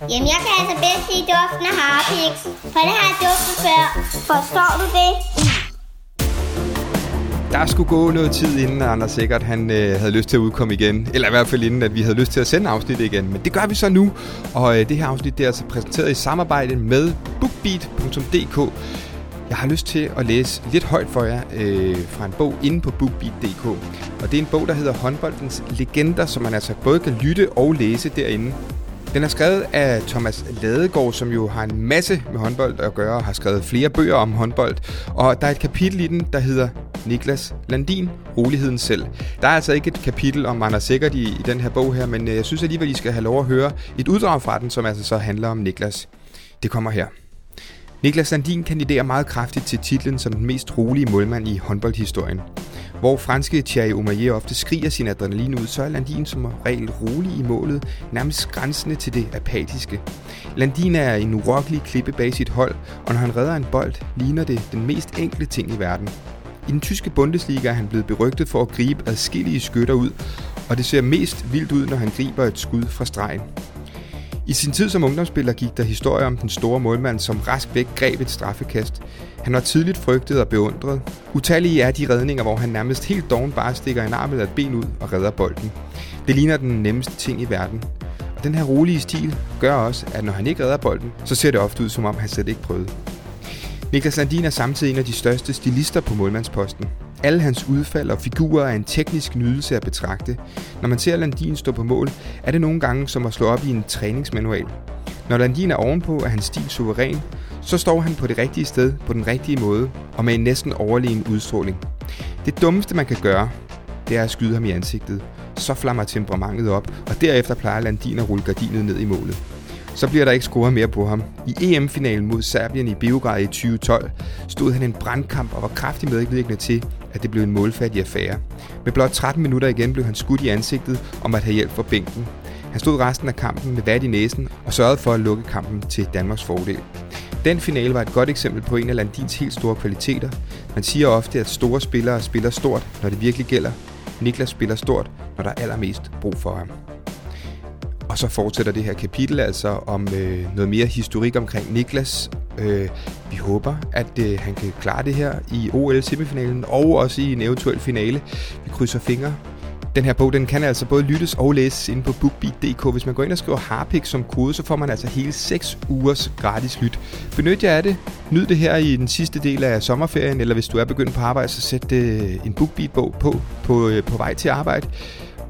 Jamen, jeg kan altså bedst lide duften af Harpix, for det har jeg duftet før. Forstår du det? Der skulle gå noget tid, inden Anders sikkert han øh, havde lyst til at udkomme igen. Eller i hvert fald inden, at vi havde lyst til at sende afsnittet igen. Men det gør vi så nu. Og øh, det her afsnit det er altså præsenteret i samarbejde med bookbeat.dk. Jeg har lyst til at læse lidt højt for jer øh, fra en bog inde på bookbeat.dk. Og det er en bog, der hedder Håndboldens Legender, som man altså både kan lytte og læse derinde. Den er skrevet af Thomas Ladegaard, som jo har en masse med håndbold at gøre og har skrevet flere bøger om håndbold. Og der er et kapitel i den, der hedder Niklas Landin, Roligheden selv. Der er altså ikke et kapitel om Anders Sikkert i, i den her bog her, men øh, jeg synes alligevel, I skal have lov at høre et uddrag fra den, som altså så handler om Niklas. Det kommer her. Niklas Landin kandiderer meget kraftigt til titlen som den mest rolige målmand i håndboldhistorien. Hvor franske Thierry Omeyer ofte skriger sin adrenalin ud, så er Landin som regel rolig i målet, nærmest grænsende til det apatiske. Landin er en urokkelig klippe bag sit hold, og når han redder en bold, ligner det den mest enkle ting i verden. I den tyske Bundesliga er han blevet berygtet for at gribe adskillige skytter ud, og det ser mest vildt ud, når han griber et skud fra stregen. I sin tid som ungdomsspiller gik der historie om den store målmand, som rask væk greb et straffekast. Han var tidligt frygtet og beundret. Utallige er de redninger, hvor han nærmest helt doven bare stikker en arm eller et ben ud og redder bolden. Det ligner den nemmeste ting i verden. Og den her rolige stil gør også, at når han ikke redder bolden, så ser det ofte ud, som om han slet ikke prøvede. Niklas Landin er samtidig en af de største stilister på målmandsposten. Alle hans udfald og figurer er en teknisk nydelse at betragte. Når man ser Landin stå på mål, er det nogle gange som at slå op i en træningsmanual. Når Landin er ovenpå, er hans stil suveræn, så står han på det rigtige sted på den rigtige måde og med en næsten overlegen udstråling. Det dummeste man kan gøre, det er at skyde ham i ansigtet. Så flammer temperamentet op, og derefter plejer Landin at rulle gardinet ned i målet så bliver der ikke scoret mere på ham. I EM-finalen mod Serbien i Beograd i 2012 stod han en brandkamp og var kraftig medvirkende til, at det blev en målfattig affære. Med blot 13 minutter igen blev han skudt i ansigtet om at have hjælp fra bænken. Han stod resten af kampen med vat i næsen og sørgede for at lukke kampen til Danmarks fordel. Den finale var et godt eksempel på en af Landins helt store kvaliteter. Man siger ofte, at store spillere spiller stort, når det virkelig gælder. Niklas spiller stort, når der er allermest brug for ham. Og så fortsætter det her kapitel altså om øh, noget mere historik omkring Niklas. Øh, vi håber, at øh, han kan klare det her i OL-semifinalen og også i en eventuel finale. Vi krydser fingre. Den her bog, den kan altså både lyttes og læses inde på bookbeat.dk. Hvis man går ind og skriver Harpik som kode, så får man altså hele 6 ugers gratis lyt. Benyt jer af det. Nyd det her i den sidste del af sommerferien, eller hvis du er begyndt på arbejde, så sæt øh, en bookbeat-bog på, på, øh, på vej til arbejde.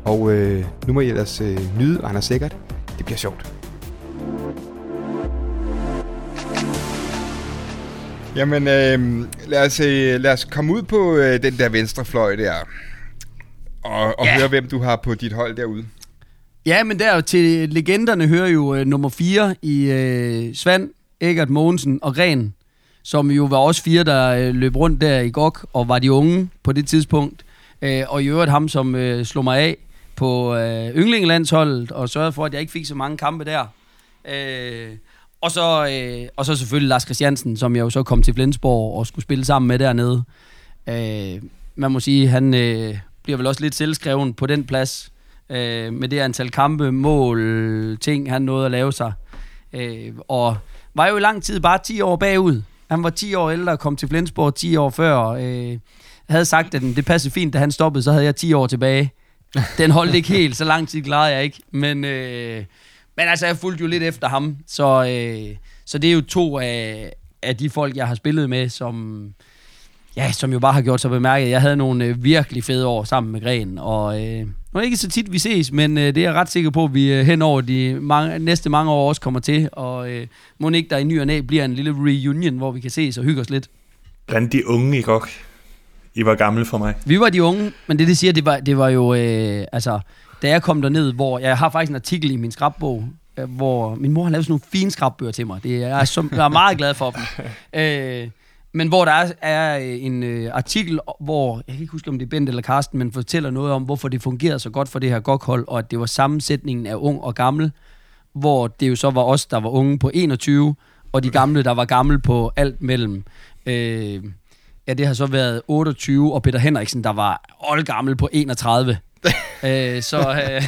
Og øh, nu må I ellers øh, nyde Anders Sikkert. Det bliver sjovt. Jamen, øh, lad, os, øh, lad os komme ud på øh, den der venstre fløj der. Og, og ja. høre, hvem du har på dit hold derude. Ja, men der til legenderne hører jo øh, nummer 4 i øh, Svand, Egert Mogensen og Ren, som jo var også fire, der øh, løb rundt der i GOG og var de unge på det tidspunkt. Øh, og i øvrigt ham, som øh, slog mig af på øh, yndlingelandsholdet og sørgede for, at jeg ikke fik så mange kampe der. Øh, og, så, øh, og så selvfølgelig Lars Christiansen, som jeg jo så kom til Flensborg og skulle spille sammen med dernede. Øh, man må sige, han øh, bliver vel også lidt selvskreven på den plads. Øh, med det antal kampe, mål, ting, han nåede at lave sig. Øh, og var jo i lang tid bare 10 år bagud. Han var 10 år ældre og kom til Flensborg 10 år før. Øh, havde sagt, at det passede fint, da han stoppede, så havde jeg 10 år tilbage. Den holdt ikke helt, så lang tid klarede jeg ikke. Men, øh, men altså, jeg fulgte jo lidt efter ham. Så, øh, så det er jo to af, af de folk, jeg har spillet med, som, ja, som jo bare har gjort sig bemærket. Jeg havde nogle øh, virkelig fede år sammen med Gren, og øh, nu er ikke så tit, vi ses, men øh, det er jeg ret sikker på, at vi øh, hen over de mange, næste mange år også kommer til, og øh, må ikke der i ny og næ bliver en lille reunion, hvor vi kan ses og hygge os lidt. Blandt de unge ikke også? I var gamle for mig. Vi var de unge, men det, det siger, det var, det var jo, øh, altså, da jeg kom derned, hvor jeg har faktisk en artikel i min skrabbog, øh, hvor min mor har lavet sådan nogle fine skrabbøger til mig. Det er, jeg, er så, jeg er meget glad for dem. Øh, men hvor der er, er en øh, artikel, hvor, jeg kan ikke huske, om det er Bent eller Karsten, men fortæller noget om, hvorfor det fungerede så godt for det her gokhold, og at det var sammensætningen af ung og gammel, hvor det jo så var os, der var unge på 21, og de gamle, der var gamle på alt mellem øh, Ja, det har så været 28, og Peter Henriksen, der var gammel på 31. øh, så øh,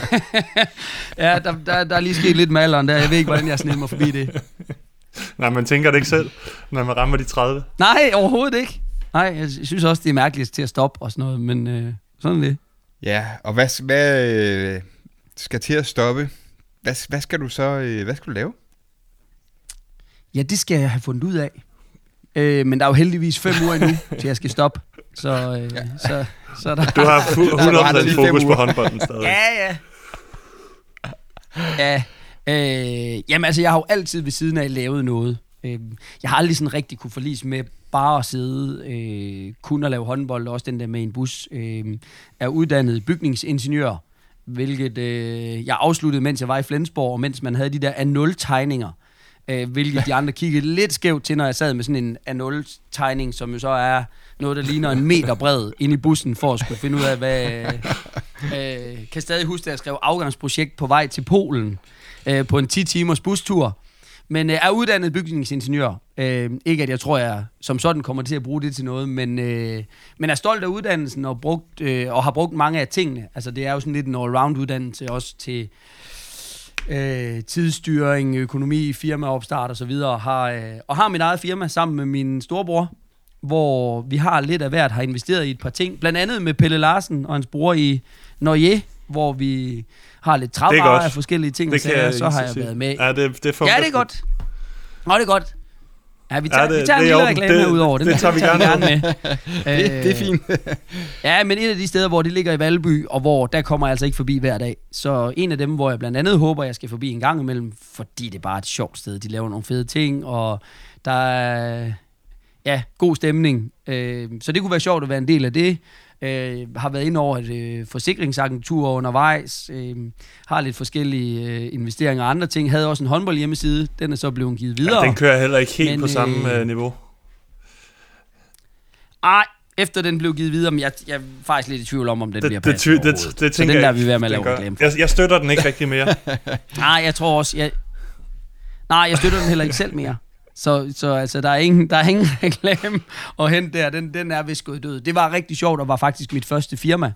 ja, der, der, der er lige sket lidt med alderen der. Jeg ved ikke, hvordan jeg sned mig forbi det. Nej, man tænker det ikke selv, når man rammer de 30. Nej, overhovedet ikke. Nej, jeg synes også, det er mærkeligt til at stoppe og sådan noget, men øh, sådan er det. Ja, og hvad, hvad øh, skal til at stoppe? Hvad, hvad skal du så øh, hvad skal du lave? Ja, det skal jeg have fundet ud af. Øh, men der er jo heldigvis fem uger endnu, til jeg skal stoppe. Så, øh, ja. så, så der... Du har fu- Der er bare 100% lige fokus fem på uger. håndbolden stadig. Ja, ja. Ja, øh, jamen altså, jeg har jo altid ved siden af lavet noget. Øh, jeg har aldrig sådan rigtig kunne forlise med bare at sidde, øh, kun at lave håndbold, og også den der med en bus. Øh, er uddannet bygningsingeniør, hvilket øh, jeg afsluttede, mens jeg var i Flensborg, og mens man havde de der A0-tegninger, øh, hvilket de andre kiggede lidt skævt til, når jeg sad med sådan en A0-tegning, som jo så er noget, der ligner en meter bred ind i bussen, for at skulle finde ud af, hvad... Øh, øh kan stadig huske, at jeg skrev afgangsprojekt på vej til Polen øh, på en 10 timers bustur. Men øh, er uddannet bygningsingeniør. Øh, ikke at jeg tror, jeg som sådan kommer til at bruge det til noget, men, øh, men er stolt af uddannelsen og, brugt, øh, og har brugt mange af tingene. Altså det er jo sådan lidt en all-round uddannelse også til øh, tidsstyring, økonomi, firmaopstart og så videre. Har, øh, og har mit eget firma sammen med min storebror, hvor vi har lidt af hvert, har investeret i et par ting. Blandt andet med Pelle Larsen og hans bror i Norge, hvor vi har lidt er travvarer af forskellige ting. og Det kan sager. jeg så har jeg været med. Ja, det, det Ja, det er godt. Nå, det er godt. Ja, vi tager, Ja, det- vi tager det en er lille reklame Det- herudover. Den det tager vi gerne med. Det, det er fint. Ja, men et af de steder, hvor det ligger i Valby, og hvor der kommer jeg altså ikke forbi hver dag. Så en af dem, hvor jeg blandt andet håber, jeg skal forbi en gang imellem, fordi det er bare et sjovt sted. De laver nogle fede ting, og der er ja, god stemning. Øh, så det kunne være sjovt at være en del af det. Øh, har været inde over et øh, forsikringsagentur undervejs. Øh, har lidt forskellige øh, investeringer og andre ting. Havde også en håndbold hjemmeside. Den er så blevet givet videre. Ja, den kører heller ikke helt Men, på samme øh, øh, niveau. Ej, efter den blev givet videre, men jeg, jeg er faktisk lidt i tvivl om, om den Det, bliver det, passet det, det, det, Så tænker den der er vi ved med at lave reklame. Jeg, jeg støtter den ikke rigtig mere. Nej, jeg tror også, jeg... Nej, jeg støtter den heller ikke selv mere. Så, så altså, der er ingen, der er ingen reklame at hente der. Den, den er vist gået død. Det var rigtig sjovt, og var faktisk mit første firma,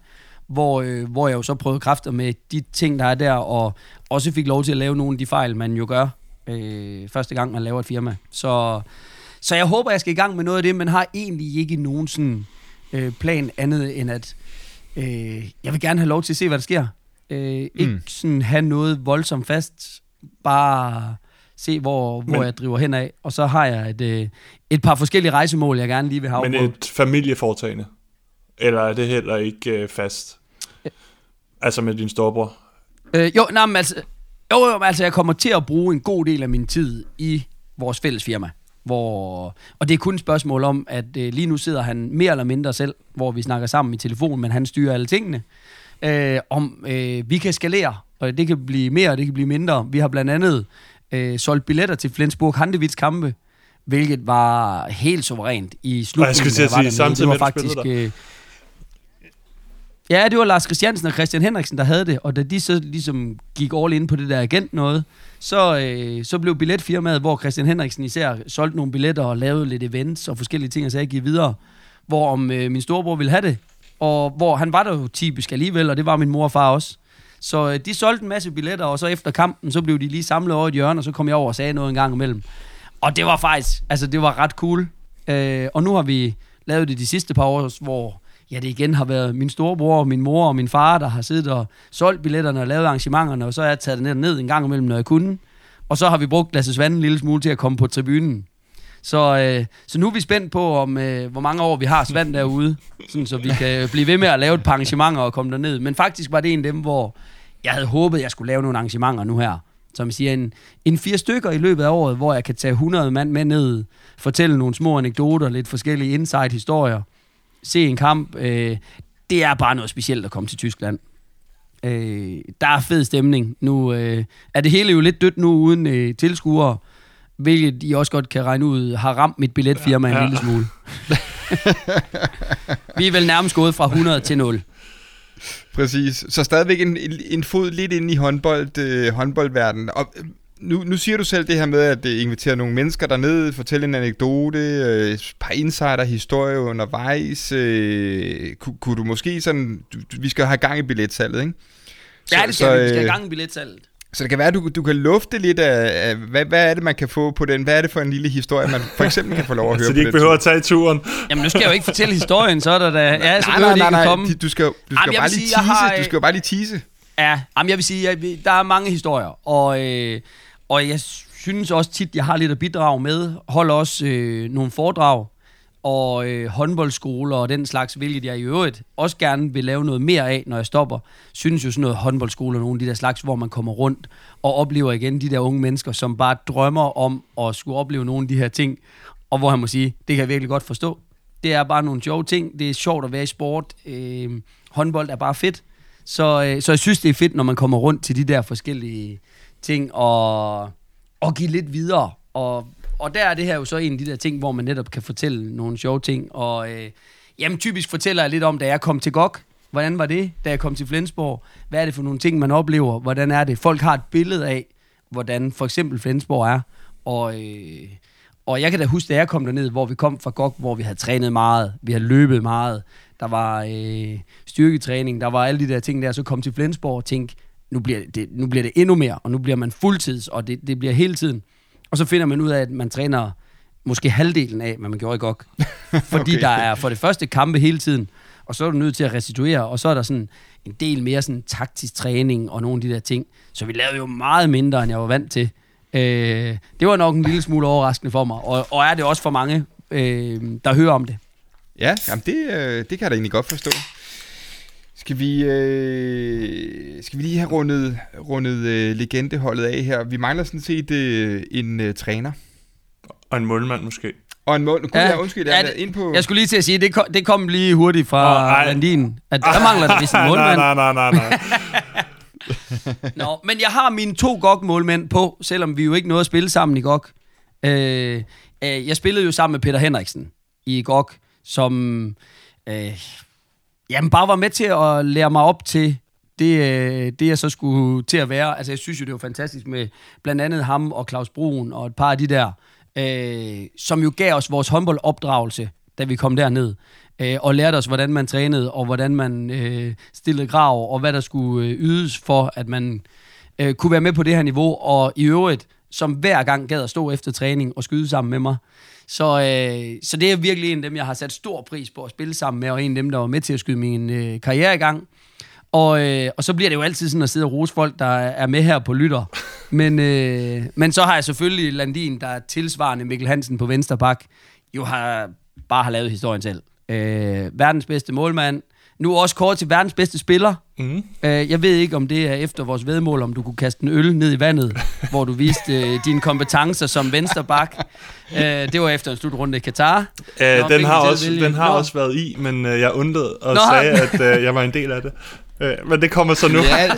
hvor, øh, hvor jeg jo så prøvede kræfter med de ting, der er der, og også fik lov til at lave nogle af de fejl, man jo gør øh, første gang, man laver et firma. Så, så jeg håber, jeg skal i gang med noget af det, men har egentlig ikke nogen sådan, øh, plan andet end at øh, jeg vil gerne have lov til at se, hvad der sker. Øh, ikke Mm. sådan have noget voldsomt fast, bare se, hvor, hvor Men- jeg driver hen af. Og så har jeg et, øh, et par forskellige rejsemål, jeg gerne lige vil have Men afprøvet. et familieforetagende? Eller er det heller ikke øh, fast? Altså med din storebror? Øh, jo, nej, men altså, jo, jo, altså, jeg kommer til at bruge en god del af min tid i vores fælles firma. Hvor, og det er kun et spørgsmål om, at øh, lige nu sidder han mere eller mindre selv, hvor vi snakker sammen i telefon, men han styrer alle tingene. Øh, om øh, vi kan skalere, og det kan blive mere, og det kan blive mindre. Vi har blandt andet øh, solgt billetter til Flensburg Handevits kampe, hvilket var helt suverænt i slutningen. Og jeg skulle til at sige, samtidig det var faktisk, øh, Ja, det var Lars Christiansen og Christian Henriksen, der havde det, og da de så ligesom gik all in på det der agent noget, så, øh, så blev billetfirmaet, hvor Christian Henriksen især solgte nogle billetter og lavede lidt events og forskellige ting, og så jeg gik videre, hvor om øh, min storebror ville have det, og hvor han var der jo typisk alligevel, og det var min mor og far også. Så øh, de solgte en masse billetter, og så efter kampen, så blev de lige samlet over et hjørne, og så kom jeg over og sagde noget en gang imellem. Og det var faktisk, altså det var ret cool. Øh, og nu har vi lavet det de sidste par år, hvor ja, det igen har været min storebror, min mor og min far, der har siddet og solgt billetterne og lavet arrangementerne, og så har jeg taget det ned, ned en gang imellem, når jeg kunne. Og så har vi brugt Lasse Svand en lille smule til at komme på tribunen. Så, øh, så nu er vi spændt på, om øh, hvor mange år vi har Svand derude, sådan, så vi kan blive ved med at lave et par arrangementer og komme derned. Men faktisk var det en af dem, hvor jeg havde håbet, at jeg skulle lave nogle arrangementer nu her. Som siger, en, en fire stykker i løbet af året, hvor jeg kan tage 100 mand med ned, fortælle nogle små anekdoter, lidt forskellige inside-historier, se en kamp. Øh, det er bare noget specielt at komme til Tyskland. Øh, der er fed stemning. Nu øh, er det hele jo lidt dødt nu uden øh, tilskuere, hvilket I også godt kan regne ud, har ramt mit billetfirma ja, Ja. en lille smule. Vi er vel nærmest gået fra 100 til 0. Præcis. Så stadigvæk en, en, en fod lidt ind i håndbold, øh, håndboldverdenen. Og øh, nu, nu siger du selv det her med at uh, invitere nogle mennesker derned, fortælle en anekdote, uh, et par insider-historie undervejs. Uh, kunne, kunne du måske sådan... Du, vi skal have gang i billetsalget, ikke? Ja, det skal så, vi. Vi skal have gang i billetsalget. Så det kan være, at du, du kan lufte lidt af, af hvad, hvad er det, man kan få på den? Hvad er det for en lille historie, man for eksempel kan få lov at høre Så de ikke behøver tur? at tage turen? Jamen, nu skal jeg jo ikke fortælle historien, så er der da... Ja, så nej, nej, nej, nej, komme. Du skal, du skal, jamen, bare, lige sige, tease, har, du skal bare lige tease. Ja, jamen, jeg vil sige, at der er mange historier, og, øh, og jeg synes også tit, jeg har lidt at bidrage med. Holder også øh, nogle foredrag og øh, håndboldskoler og den slags, hvilket jeg i øvrigt også gerne vil lave noget mere af, når jeg stopper. Synes jo sådan noget håndboldskoler, nogle af de der slags, hvor man kommer rundt og oplever igen de der unge mennesker, som bare drømmer om at skulle opleve nogle af de her ting, og hvor han må sige, det kan jeg virkelig godt forstå. Det er bare nogle sjove ting, det er sjovt at være i sport, øh, håndbold er bare fedt, så, øh, så jeg synes, det er fedt, når man kommer rundt til de der forskellige ting, og, og give lidt videre, og og der er det her jo så en af de der ting, hvor man netop kan fortælle nogle sjove ting. Og øh, jamen, typisk fortæller jeg lidt om, da jeg kom til GOG. Hvordan var det, da jeg kom til Flensborg? Hvad er det for nogle ting, man oplever? Hvordan er det? Folk har et billede af, hvordan for eksempel Flensborg er. Og, øh, og jeg kan da huske, da jeg kom derned, hvor vi kom fra GOG, hvor vi havde trænet meget, vi havde løbet meget, der var øh, styrketræning, der var alle de der ting der, så kom til Flensborg og tænkte, nu bliver det, nu bliver det endnu mere, og nu bliver man fuldtids, og det, det bliver hele tiden. Og så finder man ud af, at man træner måske halvdelen af, hvad man gjorde i GOG. Fordi okay. der er for det første kampe hele tiden, og så er du nødt til at restituere, og så er der sådan en del mere sådan taktisk træning og nogle af de der ting. Så vi lavede jo meget mindre, end jeg var vant til. Øh, det var nok en lille smule overraskende for mig, og, og er det også for mange, øh, der hører om det. Ja, jamen det, øh, det kan jeg da egentlig godt forstå. Skal vi, øh, skal vi lige have rundet, rundet øh, legendeholdet af her? Vi mangler sådan set øh, en øh, træner. Og en målmand måske. Og en mål. Kunne ja, jeg undskyld, jeg, ja, ind på... jeg skulle lige til at sige, det kom, det kom lige hurtigt fra oh, Landin, at der mangler der vist en målmand. nej, nej, nej, nej. Nå, men jeg har mine to GOG-målmænd på, selvom vi jo ikke nåede at spille sammen i GOG. Øh, øh, jeg spillede jo sammen med Peter Henriksen i GOG, som øh, Jamen, bare var med til at lære mig op til det, øh, det, jeg så skulle til at være. Altså, jeg synes jo, det var fantastisk med blandt andet ham og Claus Brun og et par af de der, øh, som jo gav os vores håndboldopdragelse, da vi kom derned. Øh, og lærte os, hvordan man trænede, og hvordan man øh, stillede krav, og hvad der skulle øh, ydes for, at man øh, kunne være med på det her niveau. Og i øvrigt, som hver gang gad at stå efter træning og skyde sammen med mig. Så, øh, så det er virkelig en af dem, jeg har sat stor pris på at spille sammen med, og en af dem, der var med til at skyde min øh, karriere i gang. Og, øh, og så bliver det jo altid sådan at sidde og rose folk, der er med her på lytter. Men, øh, men så har jeg selvfølgelig Landin, der er tilsvarende Mikkel Hansen på venstre bak, jo har bare har lavet historien selv. Øh, verdens bedste målmand, nu også kort til verdens bedste spiller. Mm. Øh, jeg ved ikke, om det er efter vores vedmål, om du kunne kaste en øl ned i vandet, hvor du viste øh, dine kompetencer som vensterbak. Øh, det var efter en slutrunde i Katar. Øh, Nå, den har, også, den har også været i, men øh, jeg undlede og Nå. sagde, at øh, jeg var en del af det. Øh, men det kommer så nu. Ja.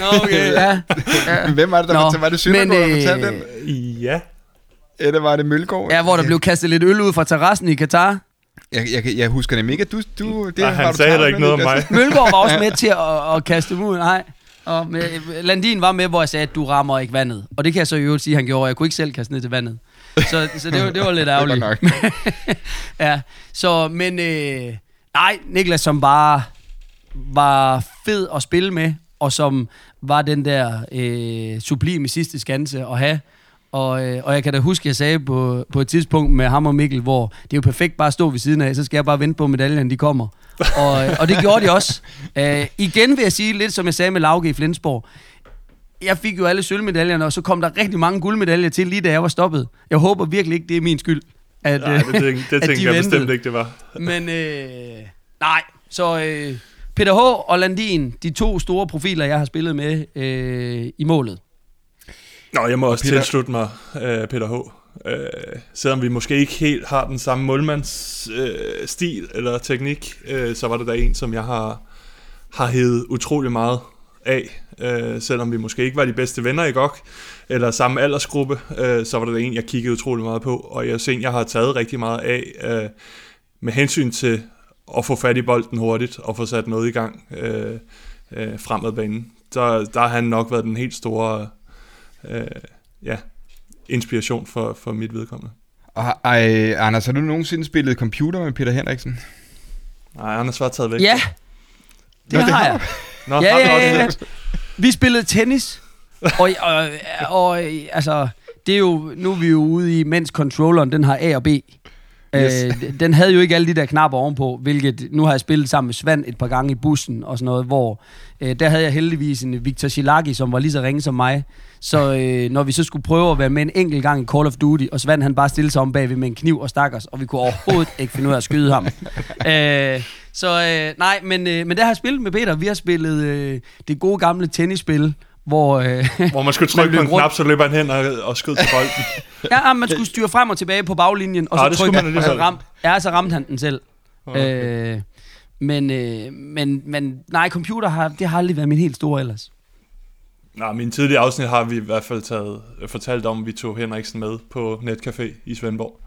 Nå, okay, ja. ja. Hvem var det, der Nå, var, var det Søndergaard, der fortalte den? Ja. Eller var det Mølgaard? Ja, hvor der blev kastet lidt øl ud fra terrassen i Katar. Jeg, jeg, jeg husker nemlig ikke, at du... du det Nej, han sagde heller ikke noget om mig. Mølgaard var også med til at, at kaste dem ud. Nej. Og med, Landin var med, hvor jeg sagde, at du rammer ikke vandet. Og det kan jeg så jo sige, at han gjorde. Jeg kunne ikke selv kaste ned til vandet. Så, så det, var, det var lidt ærgerligt. det var ja, så, men... Øh, nej, Niklas, som bare var fed at spille med, og som var den der øh, sublime sidste skanse at have. Og, øh, og jeg kan da huske, at jeg sagde på, på et tidspunkt med ham og Mikkel, hvor det er jo perfekt bare at stå ved siden af, så skal jeg bare vente på, at medaljerne de kommer. Og, og det gjorde de også. Uh, igen vil jeg sige, lidt som jeg sagde med Lauke i Flensborg, jeg fik jo alle sølvmedaljerne, og så kom der rigtig mange guldmedaljer til, lige da jeg var stoppet. Jeg håber virkelig ikke, det er min skyld. At, nej, det, det, det at tænker de jeg ventede. bestemt ikke, det var. Men øh, nej, så øh, Peter H. og Landin, de to store profiler, jeg har spillet med øh, i målet. Nå, jeg må også Peter... tilslutte mig uh, Peter H. Uh, selvom vi måske ikke helt har den samme målmandsstil uh, stil eller teknik, uh, så var det der en, som jeg har, har hævet utrolig meget af. Uh, selvom vi måske ikke var de bedste venner i GOG, eller samme aldersgruppe, uh, så var det der en, jeg kiggede utrolig meget på. Og jeg ser jeg har taget rigtig meget af uh, med hensyn til at få fat i bolden hurtigt og få sat noget i gang uh, uh, fremad banen. Så der har han nok været den helt store øh, ja, inspiration for, for mit vedkommende. Og ej, Anders, har du nogensinde spillet computer med Peter Henriksen? Nej, Anders var taget væk. Ja, det, Nå, det har jeg. Nå, Ja, ja, også ja. det? Vi spillede tennis, og, og, og altså, det er jo, nu er vi jo ude i, mens controlleren, den har A og B. Yes. Øh, den havde jo ikke alle de der knapper ovenpå, hvilket nu har jeg spillet sammen med Svend et par gange i bussen og sådan noget, hvor øh, der havde jeg heldigvis en Victor Shilagi, som var lige så ringe som mig. Så øh, når vi så skulle prøve at være med en enkelt gang i Call of Duty, og Svend han bare stillede sig om bagved med en kniv og stak os, og vi kunne overhovedet ikke finde ud af at skyde ham. øh, så øh, nej, men, øh, men det har jeg spillet med Peter. Vi har spillet øh, det gode gamle tennisspil, hvor... Øh, Hvor man skulle Man trykke på løb en rundt. knap, så løber han hen og, og skød til bolden. Ja, man skulle styre frem og tilbage på baglinjen, og Ah, så skulle trykke, man og så ramte, ja, så ramte han den selv. Okay. Øh, men, øh, men, men nej, computer har, det har aldrig været min helt store ellers. Nå, min tidlige afsnit har vi i hvert fald taget, fortalt om, at vi tog Henriksen med på Netcafé i Svendborg.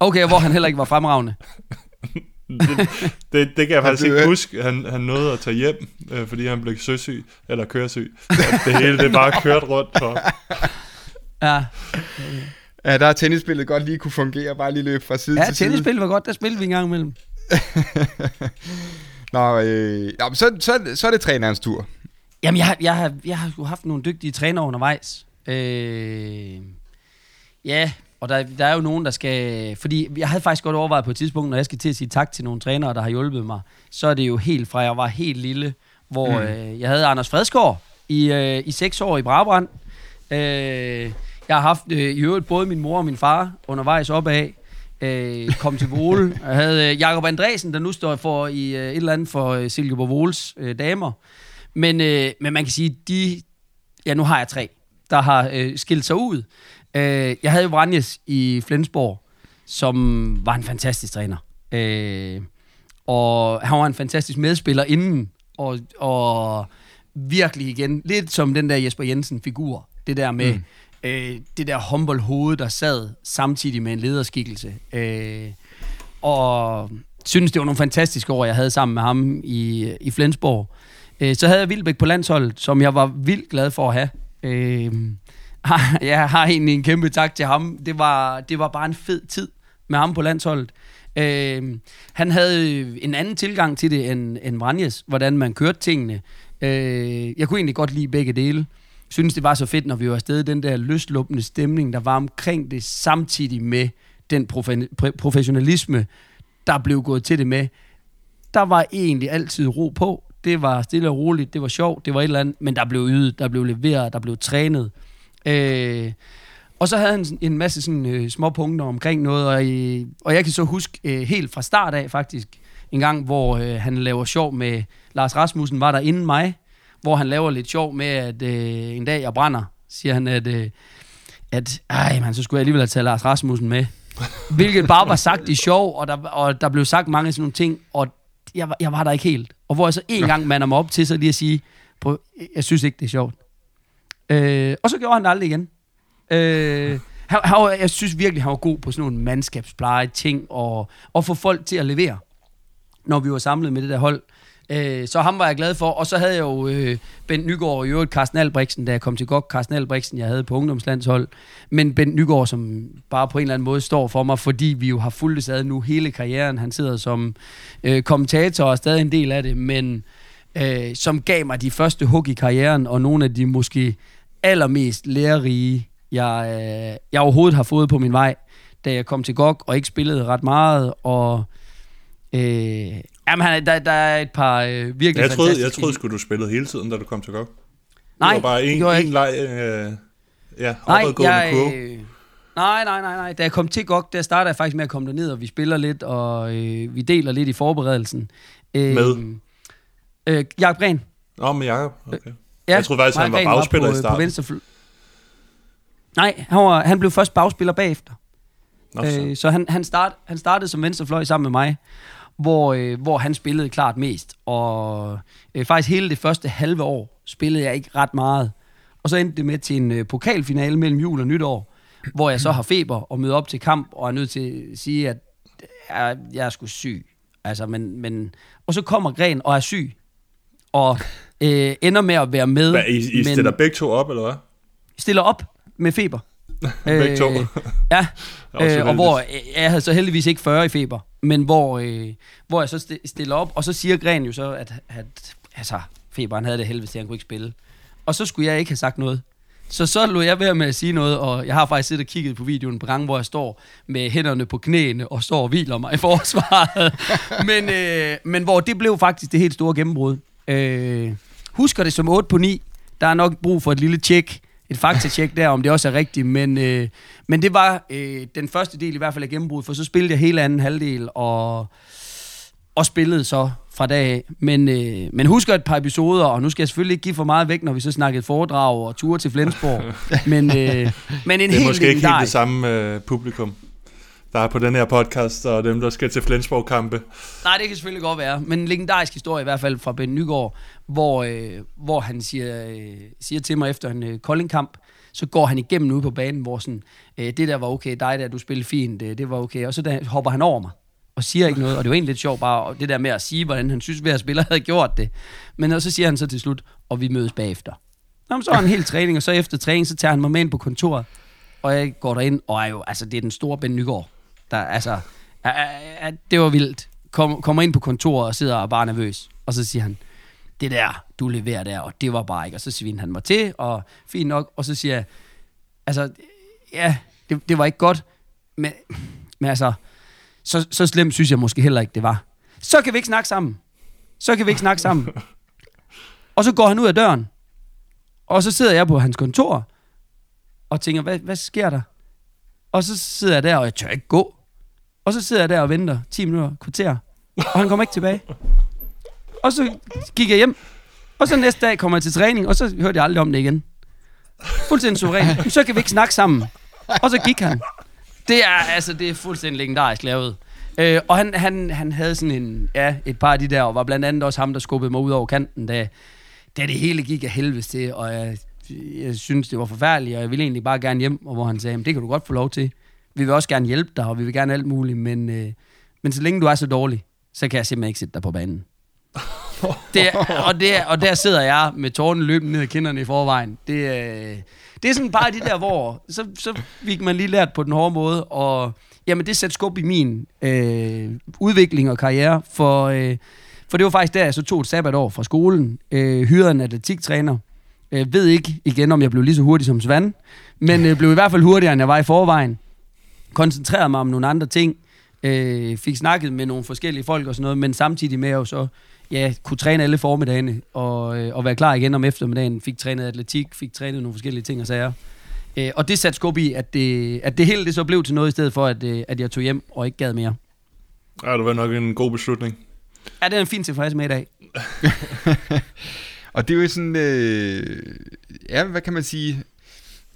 Okay, hvor han heller ikke var fremragende. Det, det, det kan jeg faktisk ikke huske. Han, han nåede at tage hjem, øh, fordi han blev søsyg, eller køresyg. Det hele, det bare kørt rundt for. Ja, Ja, der har tennisspillet godt lige kunne fungere, bare lige løbe fra side ja til side. tennisspil var godt, der spillede vi en gang imellem. Nå, øh, ja, men så, så, så er det trænerens tur. Jamen, jeg, har- jeg, har, jeg har jo haft nogle dygtige trænere undervejs. Øh, ja, og der, der er jo nogen, der skal... Fordi jeg havde faktisk godt overvejet på et tidspunkt, når jeg skal til at sige tak til nogle trænere, der har hjulpet mig, så er det jo helt fra, jeg var helt lille, hvor mm. øh, jeg havde Anders Fredsgaard i, øh, i seks år i Brabrand. Øh, jeg har haft øh, i øvrigt både min mor og min far undervejs opad. Øh, kom til Vole. Jeg havde øh, Jakob Andresen, der nu står for i øh, et eller andet for øh, Silkeborg Voles øh, damer. Men, øh, men man kan sige, de... Ja, nu har jeg tre, der har øh, skilt sig ud. Øh, jeg havde jo Vranjes i Flensborg, som var en fantastisk træner. Øh, og han var en fantastisk medspiller inden, og, og virkelig igen, lidt som den der Jesper Jensen-figur. Det der med mm. øh, det der håndboldhoved, der sad samtidig med en lederskikkelse. Øh, og synes, det var nogle fantastiske år, jeg havde sammen med ham i, i Flensborg. Øh, så havde jeg Vildbæk på landsholdet, som jeg var vildt glad for at have. Øh, har- jeg har egentlig en kæmpe tak til ham. Det var, det var bare en fed tid med ham på landsholdet. Øh, han havde en anden tilgang til det end, end Vranjes, hvordan man kørte tingene. Øh, jeg kunne egentlig godt lide begge dele. Synes det var så fedt, når vi var afsted, den der løsluppende stemning, der var omkring det, samtidig med den profe- professionalisme, der blev gået til det med. Der var egentlig altid ro på. Det var stille og roligt, det var sjovt, det var et eller andet, men der blev ydet, der blev leveret, der blev trænet. Øh, og så havde han en masse sådan, øh, små punkter omkring noget, og, øh, og jeg kan så huske øh, helt fra start af faktisk, en gang, hvor øh, han laver sjov med, Lars Rasmussen var der inden mig, hvor han laver lidt sjov med, at øh, en dag jeg brænder, siger han, at, øh, at ej man, så skulle jeg alligevel have taget Lars Rasmussen med. Hvilket bare var sagt i sjov, og der, og der blev sagt mange sådan nogle ting, og jeg, var- jeg var der ikke helt. Og hvor jeg så en gang mander mig op til så lige at sige, prøv, jeg synes ikke, det er sjovt. Øh, og så gjorde han det aldrig igen. Øh, han, han, var- jeg synes virkelig, han var god på sådan nogle mandskabspleje ting, og, og få folk til at levere, når vi var samlet med det der hold. Øh, så ham var jeg glad for, og så havde jeg jo øh, Bent Nygaard og i øvrigt Carsten Albrechtsen, da jeg kom til godt Carsten Albrechtsen, jeg havde på ungdomslandshold, men Bent Nygaard, som bare på en eller anden måde står for mig, fordi vi jo har fulgt ad nu hele karrieren. Han sidder som øh, kommentator og er stadig en del af det, men øh, som gav mig de første hug i karrieren, og nogle af de måske allermest lærerige, jeg, øh, jeg overhovedet har fået på min vej, da jeg kom til GOG og ikke spillede ret meget, og øh, jamen, han, er- der, der er et par øh, virkelig Jeg troede, jeg troede sgu, du spillede hele tiden, da du kom til GOG. Nej, det var bare det en, jeg en leg, øh, ja, Nej, jeg, kurve. øh, nej, nej, nej, nej. Da jeg kom til GOG, der startede jeg faktisk med at komme derned, og vi spiller lidt, og øh, vi deler lidt i forberedelsen. Øh, Med? Øh, Jakob Gren. Nå, med Jacob. Okay. Ja, Jeg troede faktisk, han var bagspiller på, i øh, starten. På venstre fl- Nej, han, var, han blev først bagspiller bagefter. Nå, så. Øh, så han, han, start, han startede som venstrefløj sammen med mig, hvor, øh, hvor han spillede klart mest. Og øh, faktisk hele det første halve år spillede jeg ikke ret meget. Og så endte det med til en øh, pokalfinale mellem jul og nytår, hvor jeg så har feber og møder op til kamp, og er nødt til at sige, at jeg, jeg er sgu syg. Altså, men, men, og så kommer Gren og er syg, og øh, ender med at være med. Hvad, I, I men- stiller begge to op, eller hvad? stiller op med feber. Begge to. ja, Også øh, og hvor øh, jeg havde så heldigvis ikke 40 i feber, men hvor, øh, hvor jeg så sti- stiller op, og så siger Gren jo så, at, at altså, feberen havde det helvede til, han kunne ikke spille. Og så skulle jeg ikke have sagt noget. Så så lå jeg være med at sige noget, og jeg har faktisk siddet og kigget på videoen på gange, hvor jeg står med hænderne på knæene og står og hviler mig i forsvaret. men, øh, men hvor det blev faktisk det helt store gennembrud. Øh, husker det som 8 på 9. Der er nok brug for et lille tjek, et faktatjek der, om det også er rigtigt. Men, øh, men det var øh, den første del i hvert fald af gennembruddet, for så spillede jeg hele anden halvdel, og, og spillede så fra dag af. Men, øh, men husker et par episoder, og nu skal jeg selvfølgelig ikke give for meget væk, når vi så snakkede foredrag og ture til Flensborg. men, øh, men en Det er helt måske ikke helt det samme øh, publikum, der er på den her podcast, og dem, der skal til Flensborg-kampe. Nej, det kan selvfølgelig godt være. Men en legendarisk historie i hvert fald fra Ben Nygaard, hvor, øh, hvor han siger, øh, siger til mig efter en øh, Kolding-kamp, så går han igennem ude på banen, hvor sådan, øh, det der var okay, dig der, du spillede fint, øh, det var okay. Og så der, hopper han over mig og siger ikke noget. Og det var egentlig lidt sjovt bare, og det der med at sige, hvordan han synes, hver spiller havde gjort det. Men og så siger han så til slut, og vi mødes bagefter. Nå, så har han en hel træning, og så efter træning, så tager han mig med ind på kontoret. Og jeg går derind, og er jo, altså det er den store Ben Nygaard. Der, altså, er, er, det var vildt. Kom, kommer ind på kontoret og sidder og er bare nervøs. Og så siger han, det der, du leverer der, og det var bare ikke. Og så sviner han mig til, og fint nok. Og så siger jeg, altså, ja, det, det var ikke godt, men, men altså, så, så slemt synes jeg måske heller ikke, det var. Så kan vi ikke snakke sammen. Så kan vi ikke snakke sammen. Og så går han ud af døren, og så sidder jeg på hans kontor, og tænker, hvad, hvad sker der? Og så sidder jeg der, og jeg tør ikke gå. Og så sidder jeg der og venter 10 minutter, kvarter, og han kommer ikke tilbage. Og så gik jeg hjem, og så næste dag kommer jeg til træning, og så hørte jeg aldrig om det igen. Fuldstændig suveræn. Så kan vi ikke snakke sammen. Og så gik han. Det er, altså, det er fuldstændig legendarisk lavet. Øh, og han, han, han havde sådan en, ja, et par af de der, og var blandt andet også ham, der skubbede mig ud over kanten, da, da det hele gik af helvedes til, og jeg, jeg synes, det var forfærdeligt, og jeg ville egentlig bare gerne hjem, og hvor han sagde, det kan du godt få lov til. Vi vil også gerne hjælpe dig, og vi vil gerne alt muligt, men, øh, men så længe du er så dårlig, så kan jeg simpelthen ikke sætte dig på banen. Det, og, det, og der sidder jeg med tårnen løbende ned ad kinderne i forvejen. Det, øh, det er sådan bare de der, hvor så, så fik man lige lært på den hårde måde, og jamen, det satte skub i min øh, udvikling og karriere, for, øh, for det var faktisk der, jeg så tog et sabbatår fra skolen, øh, hyrede en atletiktræner, øh, ved ikke igen, om jeg blev lige så hurtig som Svand, men øh, blev i hvert fald hurtigere, end jeg var i forvejen. Koncentrerede mig om nogle andre ting, øh, fik snakket med nogle forskellige folk og sådan noget, men samtidig med at jo så ja, kunne træne alle formiddagene og, øh, og være klar igen om eftermiddagen. Fik trænet atletik, fik trænet nogle forskellige ting og sager. Øh, og det satte skub i, at det, at det hele det så blev til noget, i stedet for, at, øh, at jeg tog hjem og ikke gad mere. Ja, det var nok en god beslutning. Ja, det er en fin tilfreds med i dag. Og det er jo sådan, øh, ja, hvad kan man sige,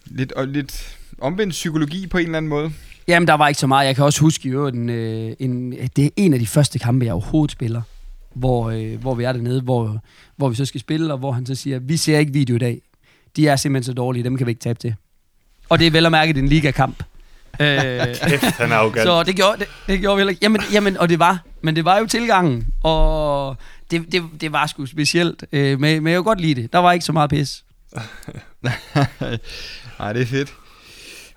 lidt, og lidt omvendt psykologi på en eller anden måde. Jamen, der var ikke så meget. Jeg kan også huske, jo, en, øh, en, det er en af de første kampe, jeg overhovedet spiller, hvor, øh, hvor vi er dernede, hvor, hvor vi så skal spille, og hvor han så siger, vi ser ikke video i dag. De er simpelthen så dårlige, dem kan vi ikke tabe til. Og det er vel at mærke, det er en ligakamp. Øh, Kæft, han er arrogant. så det gjorde, det, det gjorde vi heller ikke. Jamen, jamen, og det var, men det var jo tilgangen, og det, det, det var sgu specielt. Øh, men, men jeg kunne godt lide det. Der var ikke så meget pis. Nej, det er fedt.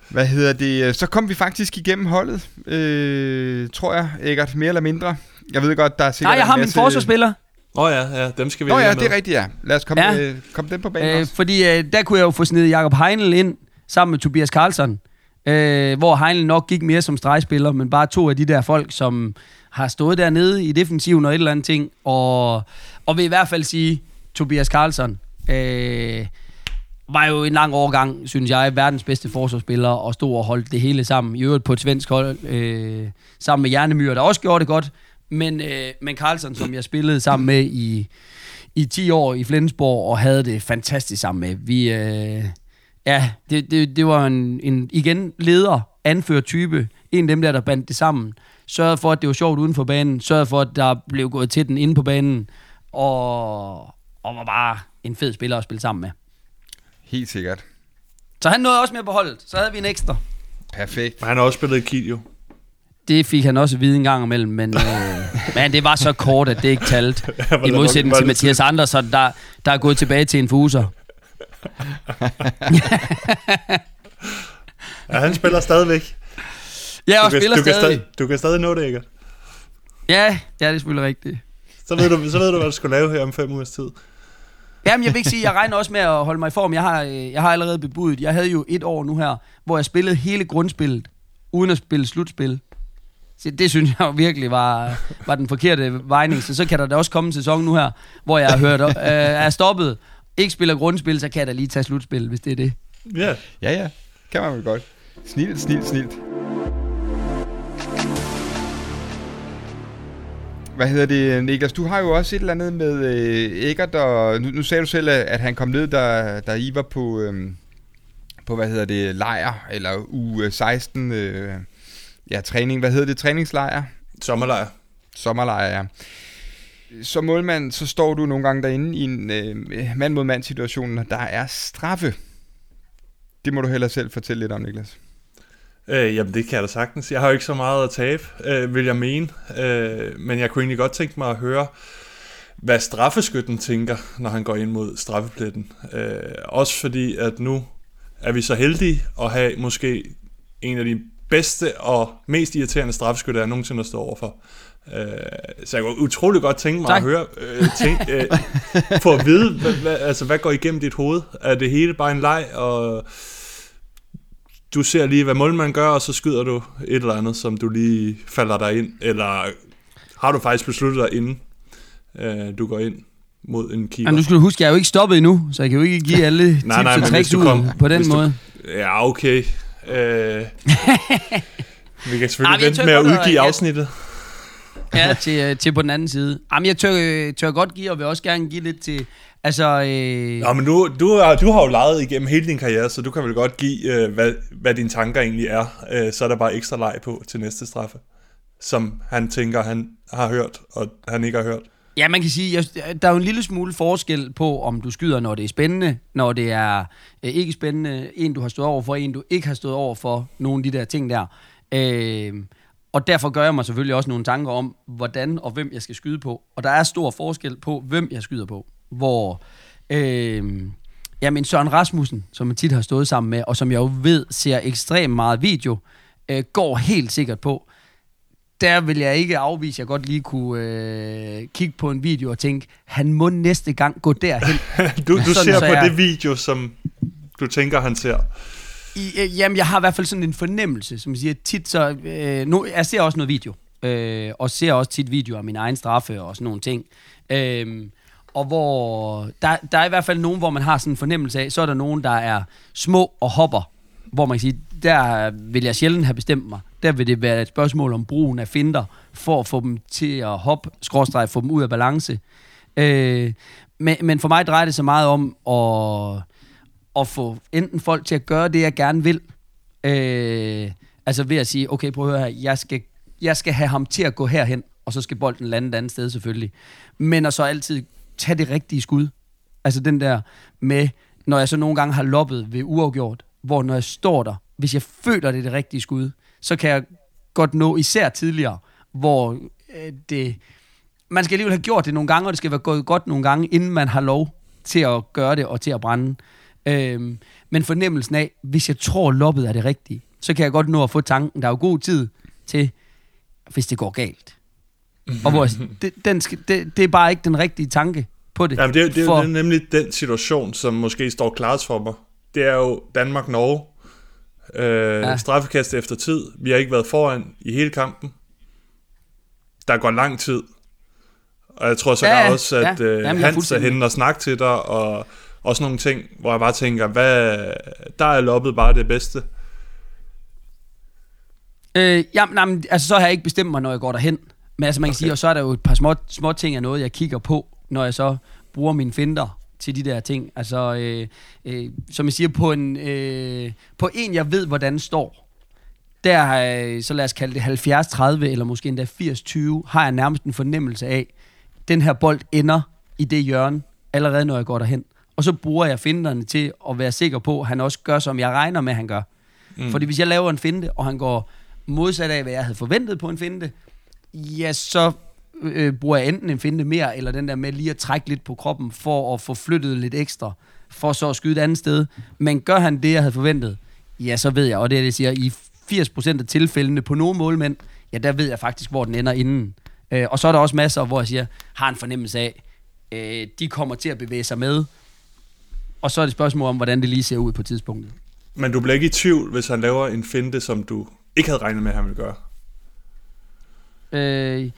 Hvad hedder det? Så kom vi faktisk igennem holdet, øh, tror jeg, Eggert, mere eller mindre. Jeg ved godt, der er sikkert Nej, jeg har min forsvarsspiller. Åh oh, ja, ja, dem skal vi Nå ja, have det er med. rigtigt, ja. Lad os komme, Ja. øh, komme den på banen Øh, også. fordi øh, der kunne jeg jo få snedet Jakob Heinl ind sammen med Tobias Karlsson. Øh, hvor Heinl nok gik mere som stregspiller, men bare to af de der folk, som har stået dernede i defensiven og et eller andet ting. Og, og vil i hvert fald sige, Tobias Karlsson øh, var jo en lang overgang, synes jeg, verdens bedste forsvarsspiller, og stod og holdt det hele sammen. I øvrigt på et svensk hold, øh, sammen med Hjernemyr, der også gjorde det godt. Men, øh, men Carlsen, som jeg spillede sammen med i, i 10 år i Flensborg, og havde det fantastisk sammen med. Vi, øh, ja, det, det, det var en, en, igen, leder, anført type, en af dem der, der bandt det sammen. Sørgede for, at det var sjovt uden for banen, sørgede for, at der blev gået til den inde på banen, og, og var bare en fed spiller at spille sammen med. Helt sikkert. Så han nåede også med på holdet. Så havde vi en ekstra. Perfekt. Men han har også spillet i Kiel, jo. Det fik han også at vide en gang imellem, men, øh, men det var så kort, at det ikke talte. I modsætning til Mathias Andersson, der, der er gået tilbage til en fuser. ja, han spiller stadigvæk. Ja, og du, kan, spiller du, kan stadig. stadig. du kan stadig nå det, ikke? Ja, ja, det er selvfølgelig rigtigt. Så ved, du, så ved du, hvad du skal lave her om fem ugers tid. Jamen, jeg vil ikke sige, jeg regner også med at holde mig i form. Jeg har, øh, jeg har allerede bebudet. Jeg havde jo et år nu her, hvor jeg spillede hele grundspillet, uden at spille slutspil. Så det synes jeg jo virkelig var, var den forkerte vejning. Så så kan der da også komme en sæson nu her, hvor jeg har hørt, øh, er stoppet, ikke spiller grundspil, så kan jeg da lige tage slutspil, hvis det er det. Ja. Ja, ja. Kan man vel godt. Snilt, snilt, snilt. Hvad hedder det, Niklas? Du har jo også et eller andet med øh, Eggert, og nu, nu sagde du selv, at han kom ned, da, da I var på, øh, på, hvad hedder det, lejr, eller uge 16, øh, ja, træning, hvad hedder det, træningslejr? Sommerlejr. Sommerlejr, ja. Som målmand, så står du nogle gange derinde i en øh, mand mod mand situation, og der er straffe. Det må du heller selv fortælle lidt om, Niklas. Øh, jamen, det kan jeg da sagtens. Jeg har jo ikke så meget at tabe, øh, vil jeg mene. Øh, men jeg kunne egentlig godt tænke mig at høre, hvad straffeskytten tænker, når han går ind mod straffepletten. Øh, også fordi, at nu er vi så heldige at have måske en af de bedste og mest irriterende straffeskytter, jeg nogensinde har stået overfor. Øh, så jeg kunne utrolig godt tænke mig Tak. at høre, øh, tænk, øh, for at vide, hvad, hvad, altså, hvad går igennem dit hoved? Er det hele bare en leg, og du ser lige, hvad målmanden gør, og så skyder du et eller andet, som du lige falder dig ind, eller har du faktisk besluttet dig inden øh, du går ind mod en keeper? Men nu skal du huske, jeg er jo ikke stoppet endnu, så jeg kan jo ikke give alle tips nej, og men hvis tricks du ud kom- på den du- måde. Ja, okay. Øh, vi kan selvfølgelig men jeg vente med at udgive afsnittet. Ja, til, øh, til på den anden side. Jamen, jeg tør, øh, tør godt give, og vil også gerne give lidt til... Altså, øh, Nå, men nu, du, har, du har jo leget igennem hele din karriere, så du kan vel godt give, øh, hvad, hvad dine tanker egentlig er. Øh, så er der bare ekstra leg på til næste straffe, som han tænker, han har hørt, og han ikke har hørt. Ja, man kan sige, jeg, der er jo en lille smule forskel på, om du skyder, når det er spændende, når det er øh, ikke spændende, en du har stået over for, en du ikke har stået over for, nogle af de der ting der. Øh, og derfor gør jeg mig selvfølgelig også nogle tanker om, hvordan og hvem jeg skal skyde på. Og der er stor forskel på, hvem jeg skyder på. Hvor, øh, jamen Søren Rasmussen, som jeg tit har stået sammen med, og som jeg jo ved ser ekstremt meget video, øh, går helt sikkert på, der vil jeg ikke afvise, at jeg godt lige kunne øh, kigge på en video og tænke, han må næste gang gå derhen. Du, du Sådan, ser på jeg- det video, som du tænker, han ser. I, øh, jamen, jeg har i hvert fald sådan en fornemmelse, som jeg siger, tit så... Øh, nu, jeg ser også noget video, øh, og ser også tit videoer af min egen straffe og sådan nogle ting. Øh, og hvor... Der, der er i hvert fald nogen, hvor man har sådan en fornemmelse af, så er der nogen, der er små og hopper, hvor man kan sige, der vil jeg sjældent have bestemt mig. Der vil det være et spørgsmål om brugen af finder, for at få dem til at hoppe, skråstreg, få dem ud af balance. Øh, men, men for mig drejer det så meget om at, at få enten folk til at gøre det, jeg gerne vil. Øh, altså ved at sige, okay, prøv at høre her, jeg skal, jeg skal have ham til at gå herhen, og så skal bolden lande et andet sted selvfølgelig. Men at så altid tage det rigtige skud. Altså den der med, når jeg så nogle gange har loppet ved uafgjort, hvor når jeg står der, hvis jeg føler det er det rigtige skud, så kan jeg godt nå, især tidligere, hvor øh, det, man skal alligevel have gjort det nogle gange, og det skal være gået godt nogle gange, inden man har lov til at gøre det og til at brænde. Øhm, men fornemmelsen af, hvis jeg tror, loppet er det rigtige, så kan jeg godt nå at få tanken, der er jo god tid til, hvis det går galt. Og hvor jeg, det, den skal, det, det er bare ikke den rigtige tanke på det. Jamen, det, er, det, er, For- det er nemlig den situation, som måske står klart for mig. Det er jo Danmark-Norge. Øh, Ja. Straffekast efter tid. Vi har ikke været foran i hele kampen. Der går lang tid. Og jeg tror så Ja, også, at Ja. ja. Jamen, Hans er henne og snakke til dig, og også nogle ting, hvor jeg bare tænker, hvad, der er loppet bare det bedste. Øh, jamen, nej, men, altså, så har jeg ikke bestemt mig, når jeg går derhen. Men altså, man kan okay. sige, og så er der jo et par små, små ting af noget, jeg kigger på, når jeg så bruger mine finder til de der ting. Altså, øh, øh, som jeg siger, på en, øh, på en, jeg ved, hvordan står, der har jeg, så lad os kalde det 70-30, eller måske endda 80-20, har jeg nærmest en fornemmelse af, den her bold ender i det hjørne, allerede når jeg går derhen. Og så bruger jeg finderne til at være sikker på, at han også gør, som jeg regner med, at han gør. Mm. Fordi hvis jeg laver en finte, og han går modsat af, hvad jeg havde forventet på en finte, ja, så øh, bruger jeg enten en finte mere, eller den der med lige at trække lidt på kroppen, for at få flyttet lidt ekstra for så at skyde et andet sted. Men gør han det, jeg havde forventet, ja, så ved jeg, og det er det, jeg siger, i 80% af tilfældene på nogle målmænd, ja, der ved jeg faktisk, hvor den ender inden. Øh, og så er der også masser, hvor jeg siger, har en fornemmelse af, øh, de kommer til at bevæge sig med, og så er det spørgsmål om, hvordan det lige ser ud på tidspunktet. Men du bliver ikke i tvivl, hvis han laver en finte, som du ikke havde regnet med, at han ville gøre? Øh,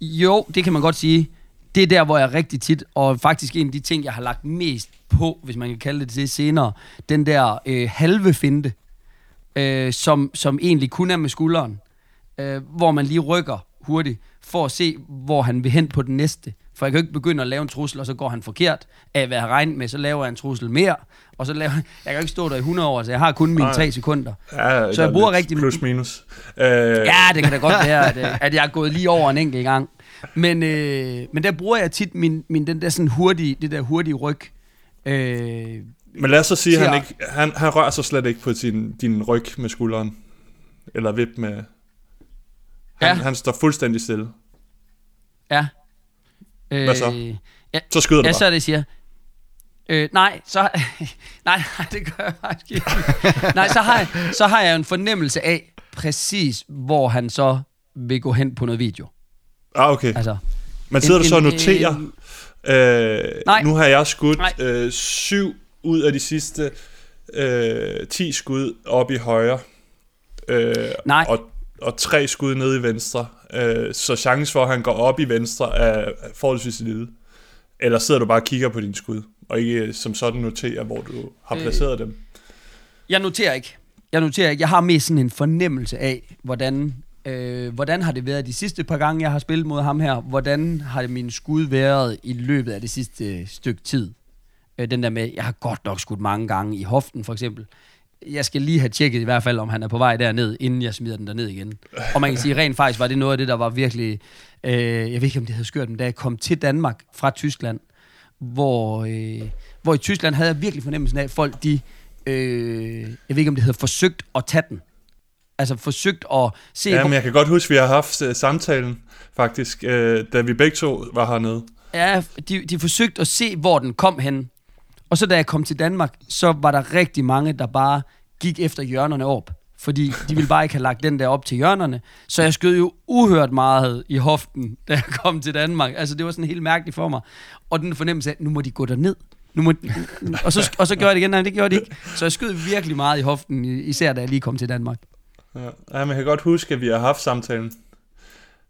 jo, det kan man godt sige. Det er der, hvor jeg rigtig tit, og faktisk en af de ting, jeg har lagt mest på, hvis man kan kalde det det senere, den der øh, halve finte, øh, som, som egentlig kun er med skulderen, øh, hvor man lige rykker hurtigt, for at se, hvor han vil hen på den næste. For jeg kan jo ikke begynde at lave en trussel, og så går han forkert af, hvad jeg har regnet med, så laver jeg en trussel mere, og så laver jeg kan jo ikke stå der i 100 år, så jeg har kun mine Nej. 3 sekunder. Ja, Så jeg bruger rigtig- Plus minus. Øh, Ja, det kan da godt være, at, øh, at jeg er gået lige over en enkelt gang. Men, øh, men der bruger jeg tit min, min den der sådan hurtige, det der hurtige ryg. Øh, Men lad os så sige, at han, ikke, han, han rører sig slet ikke på sin, din ryg med skulderen. Eller vip med... Han, Ja. han står fuldstændig stille. ja. Øh, Hvad så? Ja, Så skyder du ja, bare. så er det, siger. Øh, nej, så, nej, nej, det gør jeg faktisk ikke. nej, så har, jeg, så har jeg en fornemmelse af præcis, hvor han så vil gå hen på noget video. Ah, okay. Altså, Men sidder en- du så og noterer? en- Øh, Nej. Nu har jeg skudt Nej. øh, syv ud af de sidste øh, 10 skud op i højre. Øh, Nej. Og, og tre skud nede i venstre. Øh, så chancen for, at han går op i venstre, er forholdsvis lille. Eller sidder du bare og kigger på dine skud, og ikke øh, som sådan noterer, hvor du har Øh, placeret dem? Jeg noterer ikke. Jeg noterer ikke. Jeg har mest sådan en fornemmelse af, hvordan, øh, hvordan har det været de sidste par gange, jeg har spillet mod ham her. Hvordan har det min skud været i løbet af det sidste stykke tid. Øh, den der med, jeg har godt nok skudt mange gange i hoften for eksempel. Jeg skal lige have tjekket i hvert fald, om han er på vej derned, inden jeg smider den derned igen. Og man kan sige, rent faktisk var det noget af det, der var virkelig... Øh, jeg ved ikke, om det havde skørt, men da jeg kom til Danmark fra Tyskland, hvor, øh, hvor i Tyskland havde jeg virkelig fornemmelsen af, at folk de, øh, jeg ved ikke om det hedder, forsøgt at tage den. Altså forsøgt at se, Ja, men jeg kan godt huske, at vi har haft uh, samtalen, faktisk, uh, da vi begge to var hernede. ja, de, de forsøgte at se, hvor den kom hen. Og så da jeg kom til Danmark, så var der rigtig mange, der bare gik efter hjørnerne op. Fordi de ville bare ikke have lagt den der op til hjørnerne. Så jeg skød jo uhørt meget i hoften, da jeg kom til Danmark. Altså det var sådan helt mærkeligt for mig. Og den fornemmelse af, nu må de gå derned. Nu må, og, så, og så gjorde jeg det igen, nej, det gjorde de ikke. Så jeg skød virkelig meget i hoften, især da jeg lige kom til Danmark. Ja, ja, men jeg kan godt huske, at vi har haft samtalen.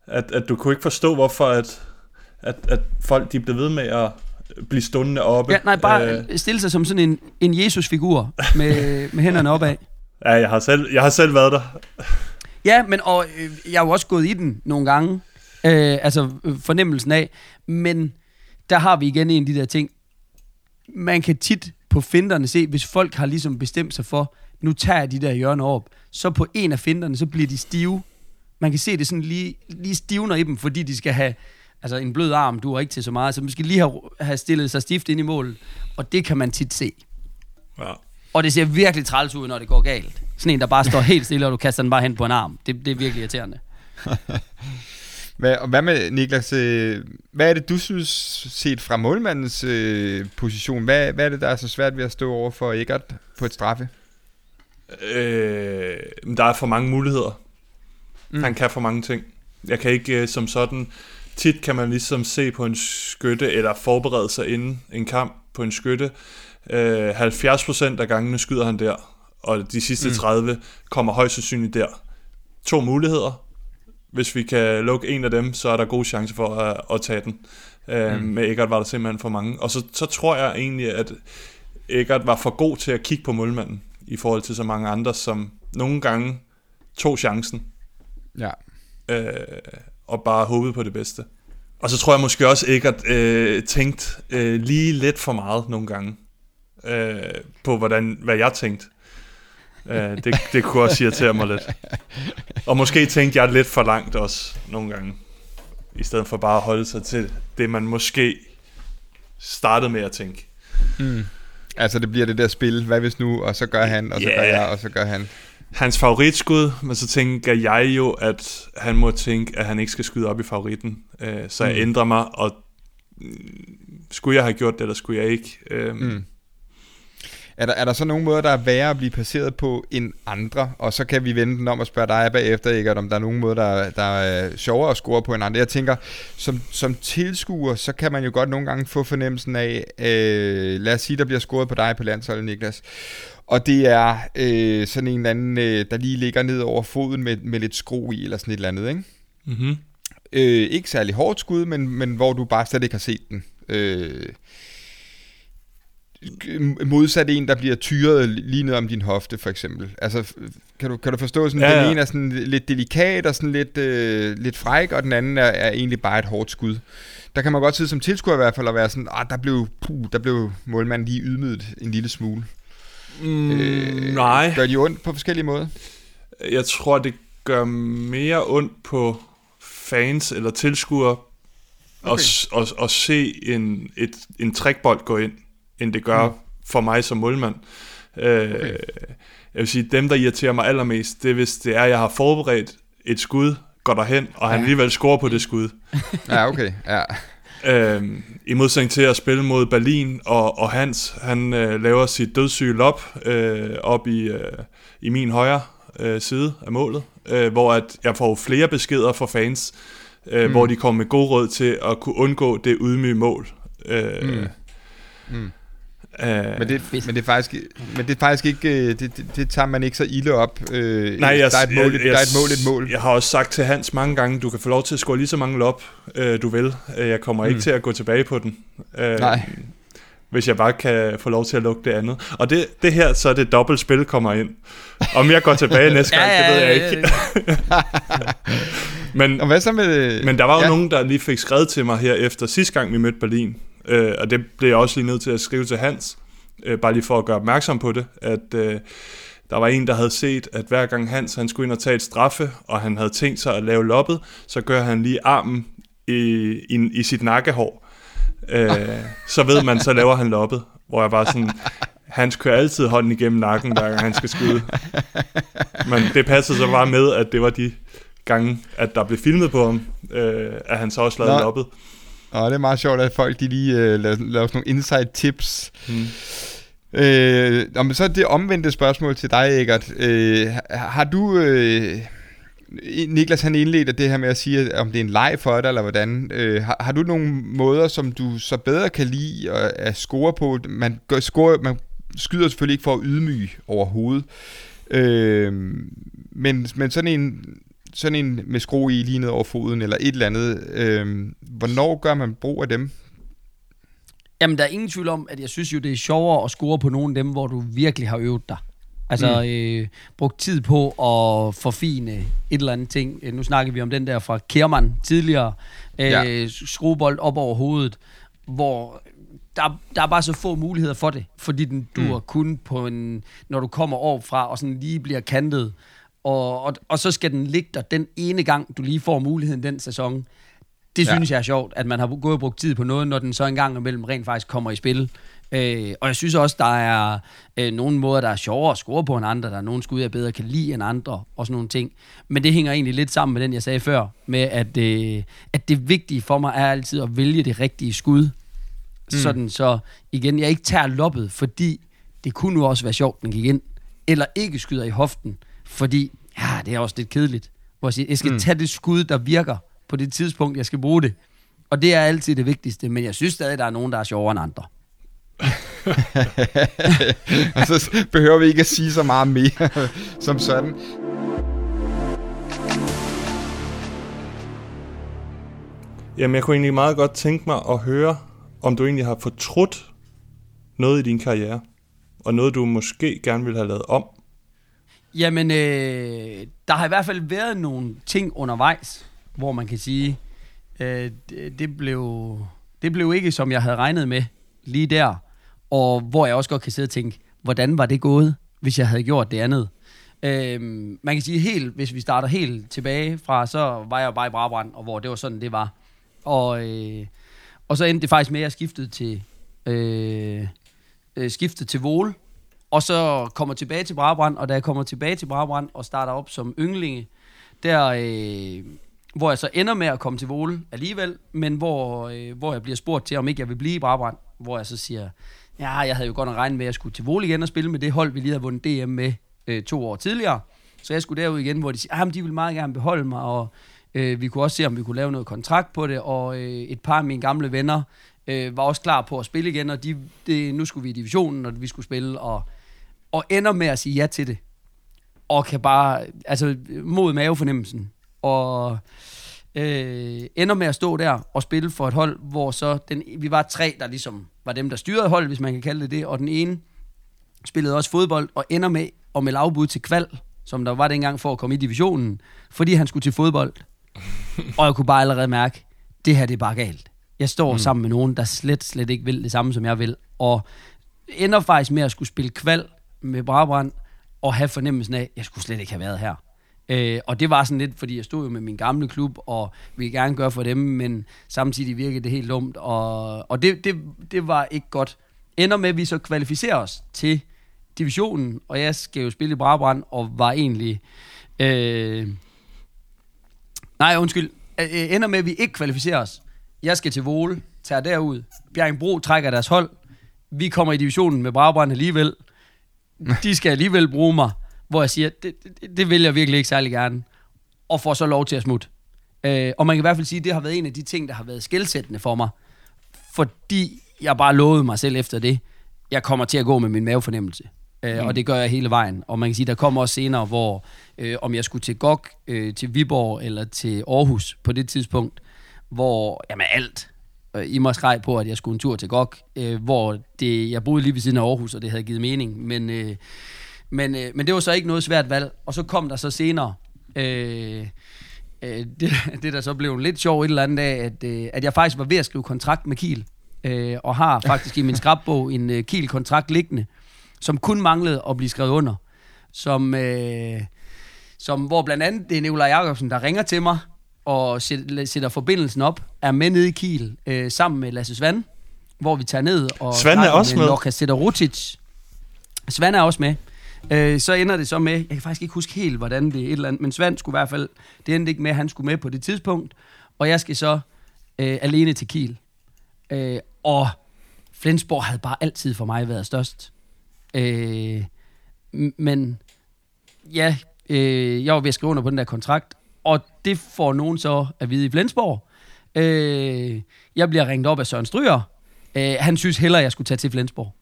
At, at du kunne ikke forstå, hvorfor at, at, at folk de blev ved med at blive stående oppe. Ja, nej, bare Øh, stille sig som sådan en, en Jesus-figur med, med hænderne opad. ja, jeg har, selv, jeg har selv været der. Ja, men og, øh, jeg har jo også gået i den nogle gange. Øh, altså øh, fornemmelsen af. Men der har vi igen en af de der ting. Man kan tit på finterne se, hvis folk har ligesom bestemt sig for, nu tager jeg de der hjørner op, så på en af finterne, så bliver de stive. Man kan se det sådan lige, lige stivner i dem, fordi de skal have altså en blød arm, du er ikke til så meget, så man skal lige have, have stillet sig stift ind i målet. Og det kan man tit se. Ja. Og det ser virkelig træls ud, når det går galt. Sådan en, der bare står helt stille, og du kaster den bare hen på en arm. Det, det er virkelig irriterende. Hvad, og hvad med, Niklas, øh, hvad er det, du synes, set fra målmandens øh, position, hvad, hvad er det, der er så svært ved at stå over for Eggert på et straffe? Øh, men der er for mange muligheder. Mm. Han kan for mange ting. Jeg kan ikke øh, som sådan... Tit kan man ligesom se på en skytte, eller forberede sig inden en kamp på en skytte. Øh, 70% af gangene skyder han der, og de sidste mm. 30 kommer højst sandsynligt der. To muligheder. Hvis vi kan lukke en af dem, så er der god chance for at, at tage den. Øh, mm. Med Eggert var der simpelthen for mange. Og så, så tror jeg egentlig, at Eggert var for god til at kigge på målmanden, i forhold til så mange andre, som nogle gange tog chancen, Ja. øh, og bare håbede på det bedste. Og så tror jeg måske også ikke, at øh, tænkt øh, lige lidt for meget nogle gange øh, på, hvordan, hvad jeg tænkte. Øh, det, det kunne også irritere mig lidt. Og måske tænkte jeg lidt for langt også nogle gange, i stedet for bare at holde sig til det, man måske startede med at tænke. Mm. Altså, det bliver det der spil, hvad hvis nu, og så gør han, og så Ja. gør jeg, og så gør han. Hans favoritskud, men så tænker jeg jo, at han må tænke, at han ikke skal skyde op i favoritten. Øh, så jeg Mm. ændrer mig, og skulle jeg have gjort det, eller skulle jeg ikke? Øh, Mm. Er der, er der så nogle måder, der er værre at blive passeret på end andre? Og så kan vi vende den om og spørge dig bagefter, ikke, om der er nogle måder, der, der er sjovere at score på end andre. Jeg tænker, som, som tilskuer, så kan man jo godt nogle gange få fornemmelsen af, øh, lad os sige, der bliver scoret på dig på landsholdet, Niklas. Og det er øh, sådan en eller anden, øh, der lige ligger ned over foden med, med lidt skru i, eller sådan et eller andet, ikke? Mm-hmm. Øh, ikke særlig hårdt skud, men, men hvor du bare slet ikke har set den. Øh, modsat en, der bliver tyret lige ned om din hofte, for eksempel. Altså, kan du, kan du forstå, sådan, ja, ja. den ene er sådan lidt delikat og sådan lidt, øh, lidt fræk, og den anden er, er egentlig bare et hårdt skud. Der kan man godt sidde som tilskuer i hvert fald at være sådan, ah, der blev, puh, der blev målmanden lige ydmyget en lille smule. Mm, øh, nej. Gør de ondt på forskellige måder? Jeg tror, det gør mere ondt på fans eller tilskuere okay. at, at, at se en, et, en trækbold gå ind, end det gør mm. for mig som målmand. Øh, okay. Jeg vil sige, dem, der irriterer mig allermest, det er, hvis det er, at jeg har forberedt et skud, går derhen, og han alligevel scorer på det skud. ja, okay. Ja. Øhm, I modsætning til at spille mod Berlin, og, og Hans, han øh, laver sit dødssyge lop øh, op i, øh, i min højre øh, side af målet, øh, hvor at jeg får flere beskeder fra fans, øh, mm. hvor de kommer med god råd til at kunne undgå det ydmyge mål. Øh, mm. Mm. Uh, men, det, men, det er faktisk, men det er faktisk ikke, øh, det, det, det tager man ikke så ilde op. Uh, Nej, jeg, der, er et mål, jeg, jeg, der er et mål, et mål. Jeg har også sagt til Hans mange gange, du kan få lov til at score lige så mange lop, uh, du vil. Uh, jeg kommer mm. ikke til at gå tilbage på den. Uh, Nej. Hvis jeg bare kan få lov til at lukke det andet. Og det, det her, så er det dobbelt spil kommer ind. Om jeg går tilbage næste gang, ja, ja, det ved jeg ikke. men, og hvad så med men der var jo ja. nogen, der lige fik skrevet til mig her efter sidste gang, vi mødte Berlin, Øh, og det blev jeg også lige nødt til at skrive til Hans, øh, bare lige for at gøre opmærksom på det, at øh, der var en, der havde set, at hver gang Hans han skulle ind og tage et straffe, og han havde tænkt sig at lave loppet, så gør han lige armen i, i, i sit nakkehår. Øh, så ved man, så laver han loppet, hvor jeg var sådan, Hans kører altid hånden igennem nakken, hver gang han skal skyde. Men det passede så bare med, at det var de gange, at der blev filmet på ham, øh, at han så også lavede Nå. loppet. Og det er meget sjovt, at folk de lige øh, laver, laver sådan nogle inside tips. Hmm. Øh, men så det omvendte spørgsmål til dig, Egert. Øh, har du... Øh, Niklas han indledte det her med at sige, om det er en leg for dig, eller hvordan. Øh, har, har du nogle måder, som du så bedre kan lide at, at score på? Man, gør, score, man skyder selvfølgelig ikke for at ydmyge overhovedet. Øh, men, men sådan en sådan en med skru i lige ned over foden, eller et eller andet. Øh, hvornår gør man brug af dem? Jamen, der er ingen tvivl om, at jeg synes jo, det er sjovere at score på nogle af dem, hvor du virkelig har øvet dig. Altså, mm. øh, brugt tid på at forfine et eller andet ting. Nu snakker vi om den der fra Kerman tidligere. Øh, ja. Skruebold op over hovedet, hvor der, der er bare så få muligheder for det, fordi den dur mm. kun på en, når du kommer over fra og sådan lige bliver kantet og, og, og så skal den ligge der den ene gang, du lige får muligheden den sæson. Det ja. synes jeg er sjovt, at man har gået og brugt tid på noget, når den så en gang imellem rent faktisk kommer i spil. Øh, og jeg synes også, der er øh, nogle måder, der er sjovere at score på end andre. Der er nogle skud, jeg bedre kan lide end andre, og sådan nogle ting. Men det hænger egentlig lidt sammen med den, jeg sagde før, med at, øh, at det vigtige for mig er altid at vælge det rigtige skud. Mm. Sådan så, igen, jeg ikke tager loppet, fordi det kunne nu også være sjovt, den gik ind. Eller ikke skyder i hoften, fordi, ja, det er også lidt kedeligt. Hvor jeg, siger, jeg skal mm. tage det skud, der virker på det tidspunkt, jeg skal bruge det. Og det er altid det vigtigste, men jeg synes stadig, der er nogen, der er sjovere end andre. så behøver vi ikke at sige så meget mere som sådan. Jamen, jeg kunne egentlig meget godt tænke mig at høre, om du egentlig har fortrudt noget i din karriere, og noget, du måske gerne ville have lavet om. Jamen, øh, der har i hvert fald været nogle ting undervejs, hvor man kan sige, øh, det, det, blev, det blev ikke, som jeg havde regnet med lige der. Og hvor jeg også godt kan sidde og tænke, hvordan var det gået, hvis jeg havde gjort det andet? Øh, man kan sige helt, hvis vi starter helt tilbage fra, så var jeg bare i Brabrand, og hvor det var sådan, det var. Og, øh, og så endte det faktisk med, at jeg skiftede til, øh, øh, skiftede til Vole, og så kommer tilbage til Brabrand, og da jeg kommer tilbage til Brabrand og starter op som ynglinge, der, øh, hvor jeg så ender med at komme til Vole alligevel, men hvor, øh, hvor jeg bliver spurgt til, om ikke jeg vil blive i Brabrand, hvor jeg så siger, Ja, jeg havde jo godt nok regnet med, at jeg skulle til Vole igen og spille med det hold, vi lige havde vundet DM med øh, to år tidligere. Så jeg skulle derud igen, hvor de siger, at de vil meget gerne beholde mig, og øh, vi kunne også se, om vi kunne lave noget kontrakt på det, og øh, et par af mine gamle venner øh, var også klar på at spille igen, og de, det, nu skulle vi i divisionen, og vi skulle spille, og, og ender med at sige ja til det. Og kan bare, altså mod mavefornemmelsen, og øh, ender med at stå der og spille for et hold, hvor så den, vi var tre, der ligesom var dem, der styrede hold, hvis man kan kalde det det, og den ene spillede også fodbold, og ender med at melde afbud til kval, som der var dengang for at komme i divisionen, fordi han skulle til fodbold. og jeg kunne bare allerede mærke, det her det er bare galt. Jeg står mm. sammen med nogen, der slet, slet ikke vil det samme, som jeg vil, og ender faktisk med at skulle spille kval med Brabrand, og have fornemmelsen af, at jeg skulle slet ikke have været her. Øh, og det var sådan lidt, fordi jeg stod jo med min gamle klub, og ville gerne gøre for dem, men samtidig virkede det helt dumt, og, og det, det, det var ikke godt. Ender med, at vi så kvalificerer os til divisionen, og jeg skal jo spille i Brabrand, og var egentlig... Øh, nej, undskyld. Øh, ender med, at vi ikke kvalificerer os. Jeg skal til Vole, tager derud. Bjerringbro trækker deres hold. Vi kommer i divisionen med Brabrand alligevel. De skal alligevel bruge mig hvor jeg siger, det, det, det vil jeg virkelig ikke særlig gerne, og får så lov til at smutte. Øh, og man kan i hvert fald sige, at det har været en af de ting, der har været skældsættende for mig, fordi jeg bare lovede mig selv efter det, jeg kommer til at gå med min mavefornemmelse. Øh, mm. Og det gør jeg hele vejen. Og man kan sige, der kommer også senere, hvor øh, om jeg skulle til GOG, øh, til Viborg eller til Aarhus på det tidspunkt, hvor jamen alt i mig skreg på, at jeg skulle en tur til GOG, øh, hvor det, jeg boede lige ved siden af Aarhus, og det havde givet mening. Men øh, men, øh, men det var så ikke noget svært valg. Og så kom der så senere, øh, øh, det, det der så blev lidt sjovt et eller andet dag, at, øh, at jeg faktisk var ved at skrive kontrakt med Kiel. Øh, og har faktisk i min skrabbog en øh, Kiel-kontrakt liggende, som kun manglede at blive skrevet under. Som, øh, som, hvor blandt andet det er Nikolaj Jacobsen, der ringer til mig og sætter forbindelsen op, er med nede i Kiel øh, sammen med Lasse Svand, hvor vi tager ned og Svand er også med. Loka Rutic. Svand er også med. Øh, så ender det så med, jeg kan faktisk ikke huske helt, hvordan det er et eller andet, men Svend skulle i hvert fald, det endte ikke med, at han skulle med på det tidspunkt, og jeg skal så øh, alene til Kiel. Øh, og Flensborg havde bare altid for mig været størst. Øh, men ja, øh, jeg var ved at skrive under på den der kontrakt, og det får nogen så at vide i Flensborg. Øh, jeg bliver ringet op af Søren Stryger. Øh, han synes hellere, at jeg skulle tage til Flensborg.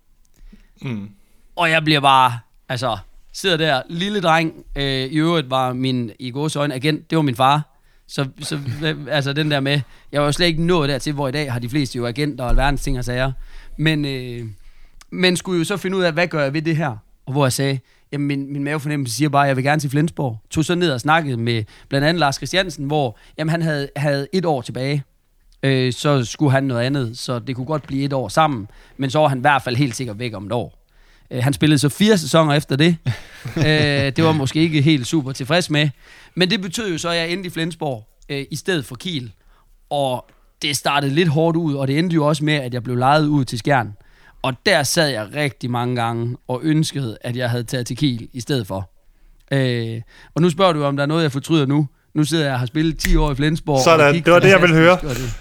Mm. Og jeg bliver bare Altså, sidder der, lille dreng, øh, i øvrigt var min, i gode øjne, agent, det var min far. Så, så altså den der med, jeg var jo slet ikke nået dertil, hvor i dag har de fleste jo agenter og alverdens ting og sager. Men, øh, men skulle jo så finde ud af, hvad gør jeg ved det her? Og hvor jeg sagde, jamen min, min mavefornemmelse siger bare, at jeg vil gerne til Flensborg. Tog så ned og snakkede med blandt andet Lars Christiansen, hvor jamen, han havde, havde et år tilbage. Øh, så skulle han noget andet, så det kunne godt blive et år sammen. Men så var han i hvert fald helt sikkert væk om et år. Øh, han spillede så fire sæsoner efter det. øh, det var måske ikke helt super tilfreds med. Men det betød jo så, at jeg endte i Flensborg øh, i stedet for Kiel. Og det startede lidt hårdt ud, og det endte jo også med, at jeg blev lejet ud til Skjern. Og der sad jeg rigtig mange gange og ønskede, at jeg havde taget til Kiel i stedet for. Øh, og nu spørger du, om der er noget, jeg fortryder nu. Nu sidder jeg og har spillet 10 år i Flensborg. Sådan, det var det, jeg ville høre. Det.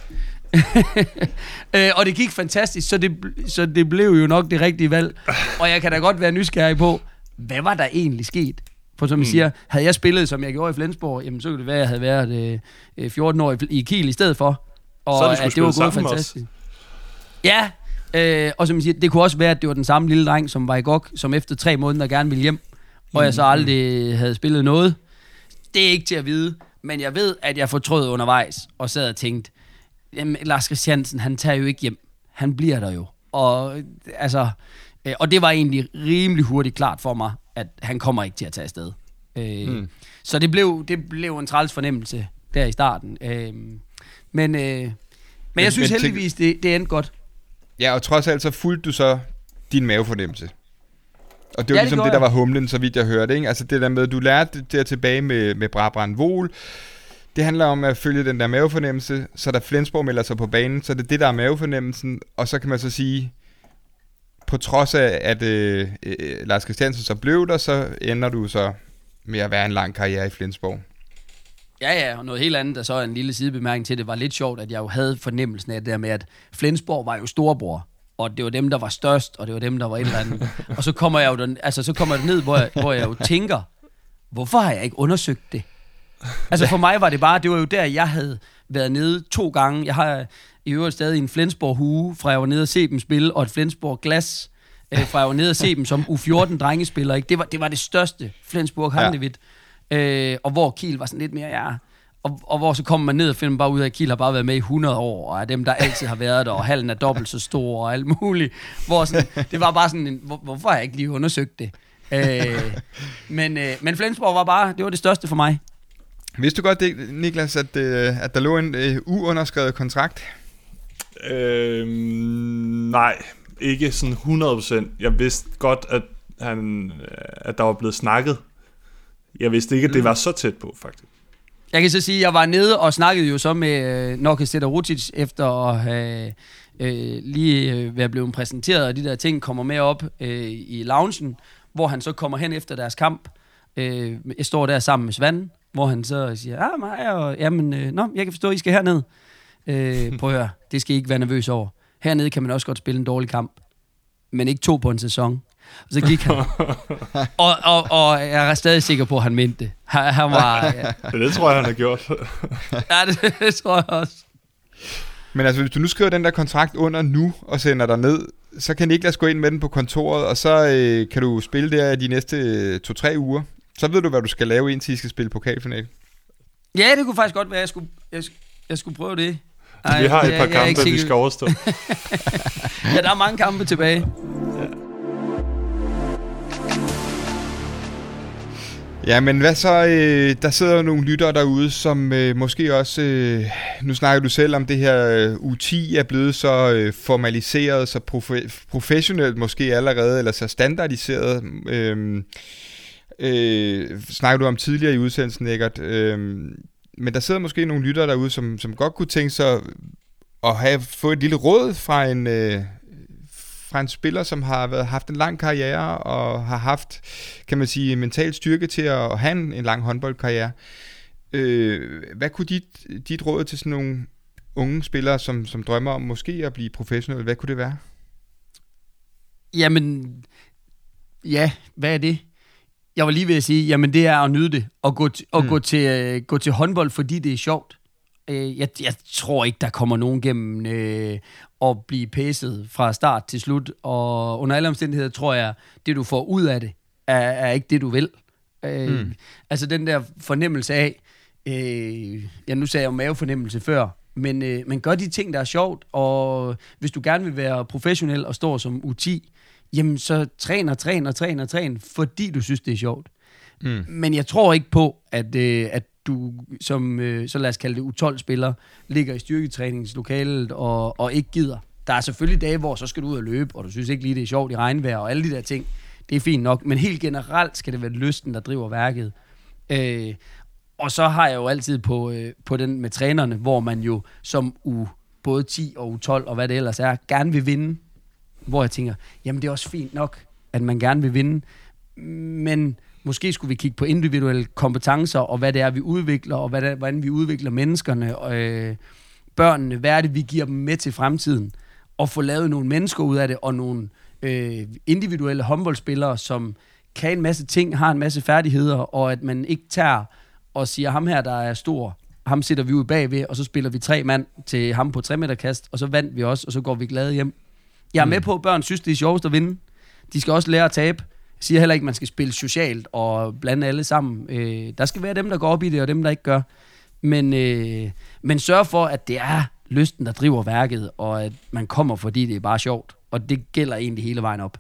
øh, og det gik fantastisk, så det, så det blev jo nok det rigtige valg. Og jeg kan da godt være nysgerrig på, hvad var der egentlig sket? For som mm. siger, havde jeg spillet, som jeg gjorde i Flensborg, jamen så kunne det være, at jeg havde været øh, 14 år i, i Kiel i stedet for. Og så at det var gået fantastisk. Også. Ja, øh, og som jeg siger, det kunne også være, at det var den samme lille dreng, som var i GOG, som efter tre måneder gerne ville hjem, og mm. jeg så mm. aldrig havde spillet noget. Det er ikke til at vide, men jeg ved, at jeg fortrød undervejs, og sad og tænkte, jamen, Lars Christiansen, han tager jo ikke hjem. Han bliver der jo. Og, altså, øh, og det var egentlig rimelig hurtigt klart for mig, at han kommer ikke til at tage afsted. Øh, mm. Så det blev, det blev en træls fornemmelse der i starten. Øh, men, øh, men, jeg synes heldigvis, det, det endte godt. Ja, og trods alt så fulgte du så din mavefornemmelse. Og det var ja, ligesom det, det, der var humlen, så vidt jeg hørte. Ikke? Altså det der med, at du lærte det der tilbage med, med Brabrand Vol, det handler om at følge den der mavefornemmelse, så da Flensborg melder sig på banen, så det er det, der er mavefornemmelsen, og så kan man så sige, på trods af, at øh, øh, Lars Christiansen så blev der, så ender du så med at være en lang karriere i Flensborg. Ja, ja, og noget helt andet, der så er en lille sidebemærkning til det, var lidt sjovt, at jeg jo havde fornemmelsen af det der med, at Flensborg var jo storebror og det var dem, der var størst, og det var dem, der var et eller andet. og så kommer jeg jo den, altså, så kommer jeg ned, hvor jeg, hvor jeg jo tænker, hvorfor har jeg ikke undersøgt det? Altså for mig var det bare, det var jo der, jeg havde været nede to gange. Jeg har i øvrigt stadig en Flensborg hue, fra jeg var nede og se dem spille, og et Flensborg glas, øh, fra jeg var nede og se dem som U14 drengespiller. Ikke? Det, var, det var det største Flensborg Handevidt. Ja. Øh, og hvor Kiel var sådan lidt mere, ja, og, og hvor så kommer man ned og finder bare ud af, at Kiel har bare været med i 100 år, og er dem, der altid har været der, og hallen er dobbelt så stor, og alt muligt. Hvor sådan, det var bare sådan en, hvor, hvorfor har jeg ikke lige undersøgt det? Øh, men, øh, men Flensborg var bare, det var det største for mig. Vidste du godt, det, Niklas, at, øh, at der lå en øh, uunderskrevet kontrakt? Øh, nej, ikke sådan 100%. Jeg vidste godt, at, han, at der var blevet snakket. Jeg vidste ikke, at det var så tæt på, faktisk. Jeg kan så sige, at jeg var nede og snakkede jo så med øh, Nokia Rutic efter at have øh, lige øh, været blevet præsenteret, og de der ting kommer med op øh, i loungen, hvor han så kommer hen efter deres kamp. Øh, jeg står der sammen med Svand, hvor han så siger, ah, mig, og, jamen, øh, nå, jeg kan forstå, at I skal herned. Øh, prøv at høre, det skal I ikke være nervøs over. Hernede kan man også godt spille en dårlig kamp, men ikke to på en sæson. Og så gik han. og, og, og jeg er stadig sikker på, at han mente det. Han, han var... Ja. Det tror jeg, han har gjort. ja, det, det tror jeg også. Men altså, hvis du nu skriver den der kontrakt under nu, og sender dig ned, så kan Niklas gå ind med den på kontoret, og så øh, kan du spille der de næste øh, to-tre uger. Så ved du, hvad du skal lave, indtil I skal spille pokalfinal. Ja, det kunne faktisk godt være, at jeg skulle, jeg, jeg skulle prøve det. Ej, vi har et par jeg, kampe, vi skal overstå. ja, der er mange kampe tilbage. Ja, men hvad så? Øh, der sidder jo nogle lyttere derude, som øh, måske også... Øh, nu snakker du selv om det her øh, U10 er blevet så øh, formaliseret, så profe- professionelt måske allerede, eller så standardiseret. Øh, øh, snakker du om tidligere i udsendelsen, Eckert. Øh, men der sidder måske nogle lyttere derude, som, som godt kunne tænke sig at have fået et lille råd fra en, øh, fra en spiller, som har været, haft en lang karriere og har haft, kan man sige, mental styrke til at have en, en lang håndboldkarriere. Øh, hvad kunne dit, dit råd til sådan nogle unge spillere, som, som drømmer om måske at blive professionel, hvad kunne det være? Jamen, ja, hvad er det? Jeg var lige ved at sige, jamen det er at nyde det, og gå, og mm. gå, til, uh, gå til håndbold, fordi det er sjovt. Uh, jeg, jeg tror ikke, der kommer nogen gennem uh, at blive pæset fra start til slut, og under alle omstændigheder tror jeg, det du får ud af det, er, er ikke det, du vil. Uh, mm. Altså den der fornemmelse af, uh, ja nu sagde jeg jo mavefornemmelse før, men, uh, men gør de ting, der er sjovt, og hvis du gerne vil være professionel og står som U10, jamen så træner, træner, træner, træner, fordi du synes, det er sjovt. Mm. Men jeg tror ikke på, at, øh, at du som, øh, så lad os kalde det U12-spiller, ligger i styrketræningslokalet og, og ikke gider. Der er selvfølgelig dage, hvor så skal du ud og løbe, og du synes ikke lige, det er sjovt i regnvejr og alle de der ting. Det er fint nok, men helt generelt skal det være lysten, der driver værket. Øh, og så har jeg jo altid på, øh, på den med trænerne, hvor man jo som u både 10 og U12 og hvad det ellers er, gerne vil vinde hvor jeg tænker, jamen det er også fint nok, at man gerne vil vinde, men måske skulle vi kigge på individuelle kompetencer, og hvad det er, vi udvikler, og hvad det er, hvordan vi udvikler menneskerne, og øh, børnene, hvad er det, vi giver dem med til fremtiden, og få lavet nogle mennesker ud af det, og nogle øh, individuelle håndboldspillere, som kan en masse ting, har en masse færdigheder, og at man ikke tager og siger, ham her, der er stor, ham sætter vi ud bagved, og så spiller vi tre mand til ham på 3 meter kast, og så vandt vi også, og så går vi glade hjem. Jeg er mm. med på, at børn synes, det er sjovest at vinde. De skal også lære at tabe. Siger heller ikke, at man skal spille socialt og blande alle sammen. Øh, der skal være dem, der går op i det, og dem, der ikke gør. Men, øh, men sørg for, at det er lysten, der driver værket, og at man kommer, fordi det er bare sjovt. Og det gælder egentlig hele vejen op.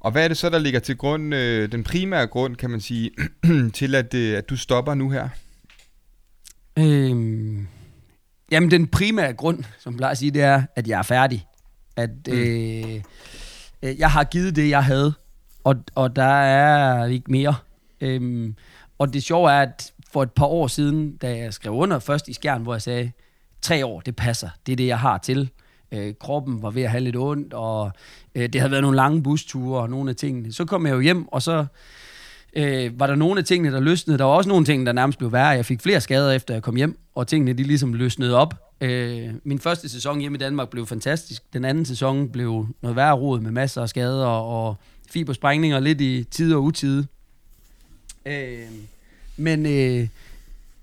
Og hvad er det så, der ligger til grund, øh, den primære grund, kan man sige, til at, øh, at du stopper nu her? Øhm, Jamen, den primære grund, som plejer at sige, det er, at jeg er færdig. At mm. øh, Øh, jeg har givet det, jeg havde, og, og der er ikke mere. Øhm, og det sjove er, at for et par år siden, da jeg skrev under først i skjern, hvor jeg sagde, tre år, det passer, det er det, jeg har til. Øh, kroppen var ved at have lidt ondt, og øh, det havde været nogle lange busture og nogle af tingene. Så kom jeg jo hjem, og så øh, var der nogle af tingene, der løsnede. Der var også nogle ting, der nærmest blev værre. Jeg fik flere skader, efter jeg kom hjem, og tingene de ligesom løsnede op. Øh, min første sæson hjemme i Danmark blev fantastisk. Den anden sæson blev noget værre rod med masser af skader og fibersprængninger lidt i tid og utide. Øh, men, øh,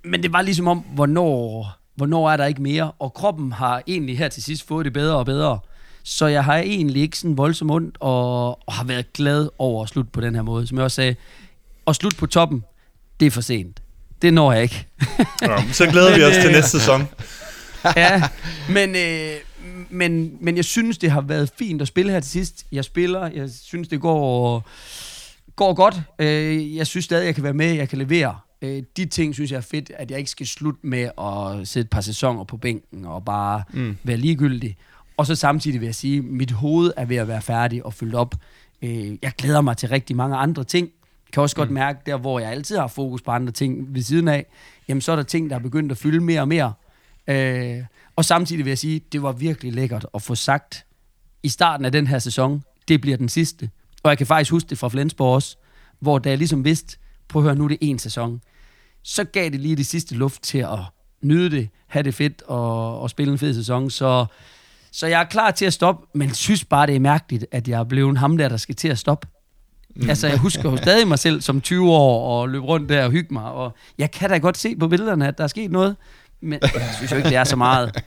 men det var ligesom om, hvornår, hvornår er der ikke mere? Og kroppen har egentlig her til sidst fået det bedre og bedre. Så jeg har egentlig ikke sådan voldsomt ondt, og, og har været glad over at slutte på den her måde. Som jeg også sagde, at slutte på toppen, det er for sent. Det når jeg ikke. ja, så glæder vi os øh, til næste sæson. ja, men, øh, men, men jeg synes, det har været fint at spille her til sidst. Jeg spiller, jeg synes, det går, går godt. Øh, jeg synes stadig, jeg kan være med, jeg kan levere. Øh, de ting synes jeg er fedt, at jeg ikke skal slutte med at sætte et par sæsoner på bænken og bare mm. være ligegyldig. Og så samtidig vil jeg sige, at mit hoved er ved at være færdig og fyldt op. Øh, jeg glæder mig til rigtig mange andre ting. Jeg kan også godt mm. mærke, der hvor jeg altid har fokus på andre ting ved siden af, jamen så er der ting, der er begyndt at fylde mere og mere. Øh, og samtidig vil jeg sige, det var virkelig lækkert at få sagt i starten af den her sæson, det bliver den sidste. Og jeg kan faktisk huske det fra Flensborg også, hvor da jeg ligesom vidste, prøv at høre, nu er det en sæson. Så gav det lige det sidste luft til at nyde det, have det fedt og, og spille en fed sæson. Så, så jeg er klar til at stoppe, men synes bare, det er mærkeligt, at jeg er blevet ham der, der skal til at stoppe. Mm. Altså, jeg husker jo stadig mig selv som 20 år og løbe rundt der og hygge mig. Og jeg kan da godt se på billederne, at der er sket noget men jeg synes jo ikke, det er så meget.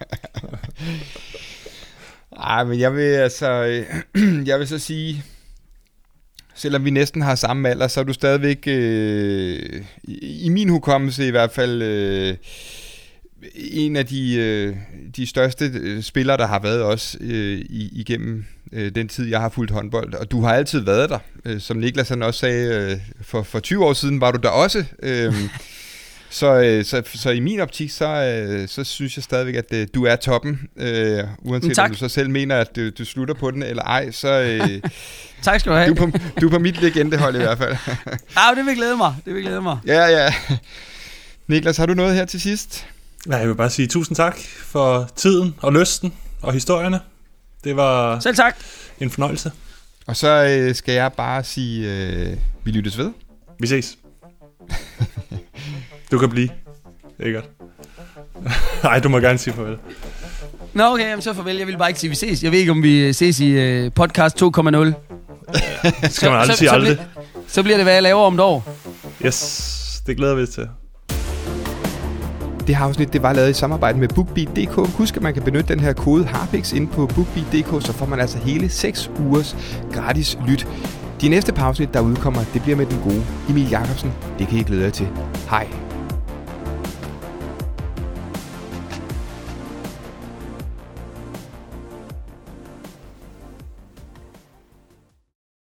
Nej, men jeg vil altså, jeg vil så sige, selvom vi næsten har samme alder, så er du stadigvæk, øh, i, i min hukommelse i hvert fald, øh, en af de, øh, de største øh, spillere, der har været også øh, igennem øh, den tid, jeg har fulgt håndbold. Og du har altid været der. Øh, som Niklas han også sagde, øh, for, for 20 år siden var du der også. Øh, Så, øh, så, så i min optik, så, øh, så synes jeg stadigvæk, at øh, du er toppen. Øh, uanset om du så selv mener, at du, du slutter på den eller ej, så... Øh, tak skal du have. Du er på, du er på mit legendehold i hvert fald. ja, det vil glæde mig. Det vil glæde mig. Ja, ja. Niklas, har du noget her til sidst? Ja, jeg vil bare sige tusind tak for tiden og lysten og historierne. Det var Selv tak. en fornøjelse. Og så øh, skal jeg bare sige, øh, vi lyttes ved. Vi ses. Du kan blive. Det er godt. Nej, du må gerne sige farvel. Nå, okay, jamen, så farvel. Jeg vil bare ikke sige, at vi ses. Jeg ved ikke, om vi ses i uh, podcast 2.0. det skal man aldrig så, sige så, aldrig. Så, så bliver det, hvad jeg laver om et år. Yes, det glæder vi til. Det her afsnit det var lavet i samarbejde med BookBeat.dk. Husk, at man kan benytte den her kode HARPIX ind på BookBeat.dk, så får man altså hele 6 ugers gratis lyt. De næste par afsnit, der udkommer, det bliver med den gode Emil Jakobsen. Det kan I glæde jer til. Hej.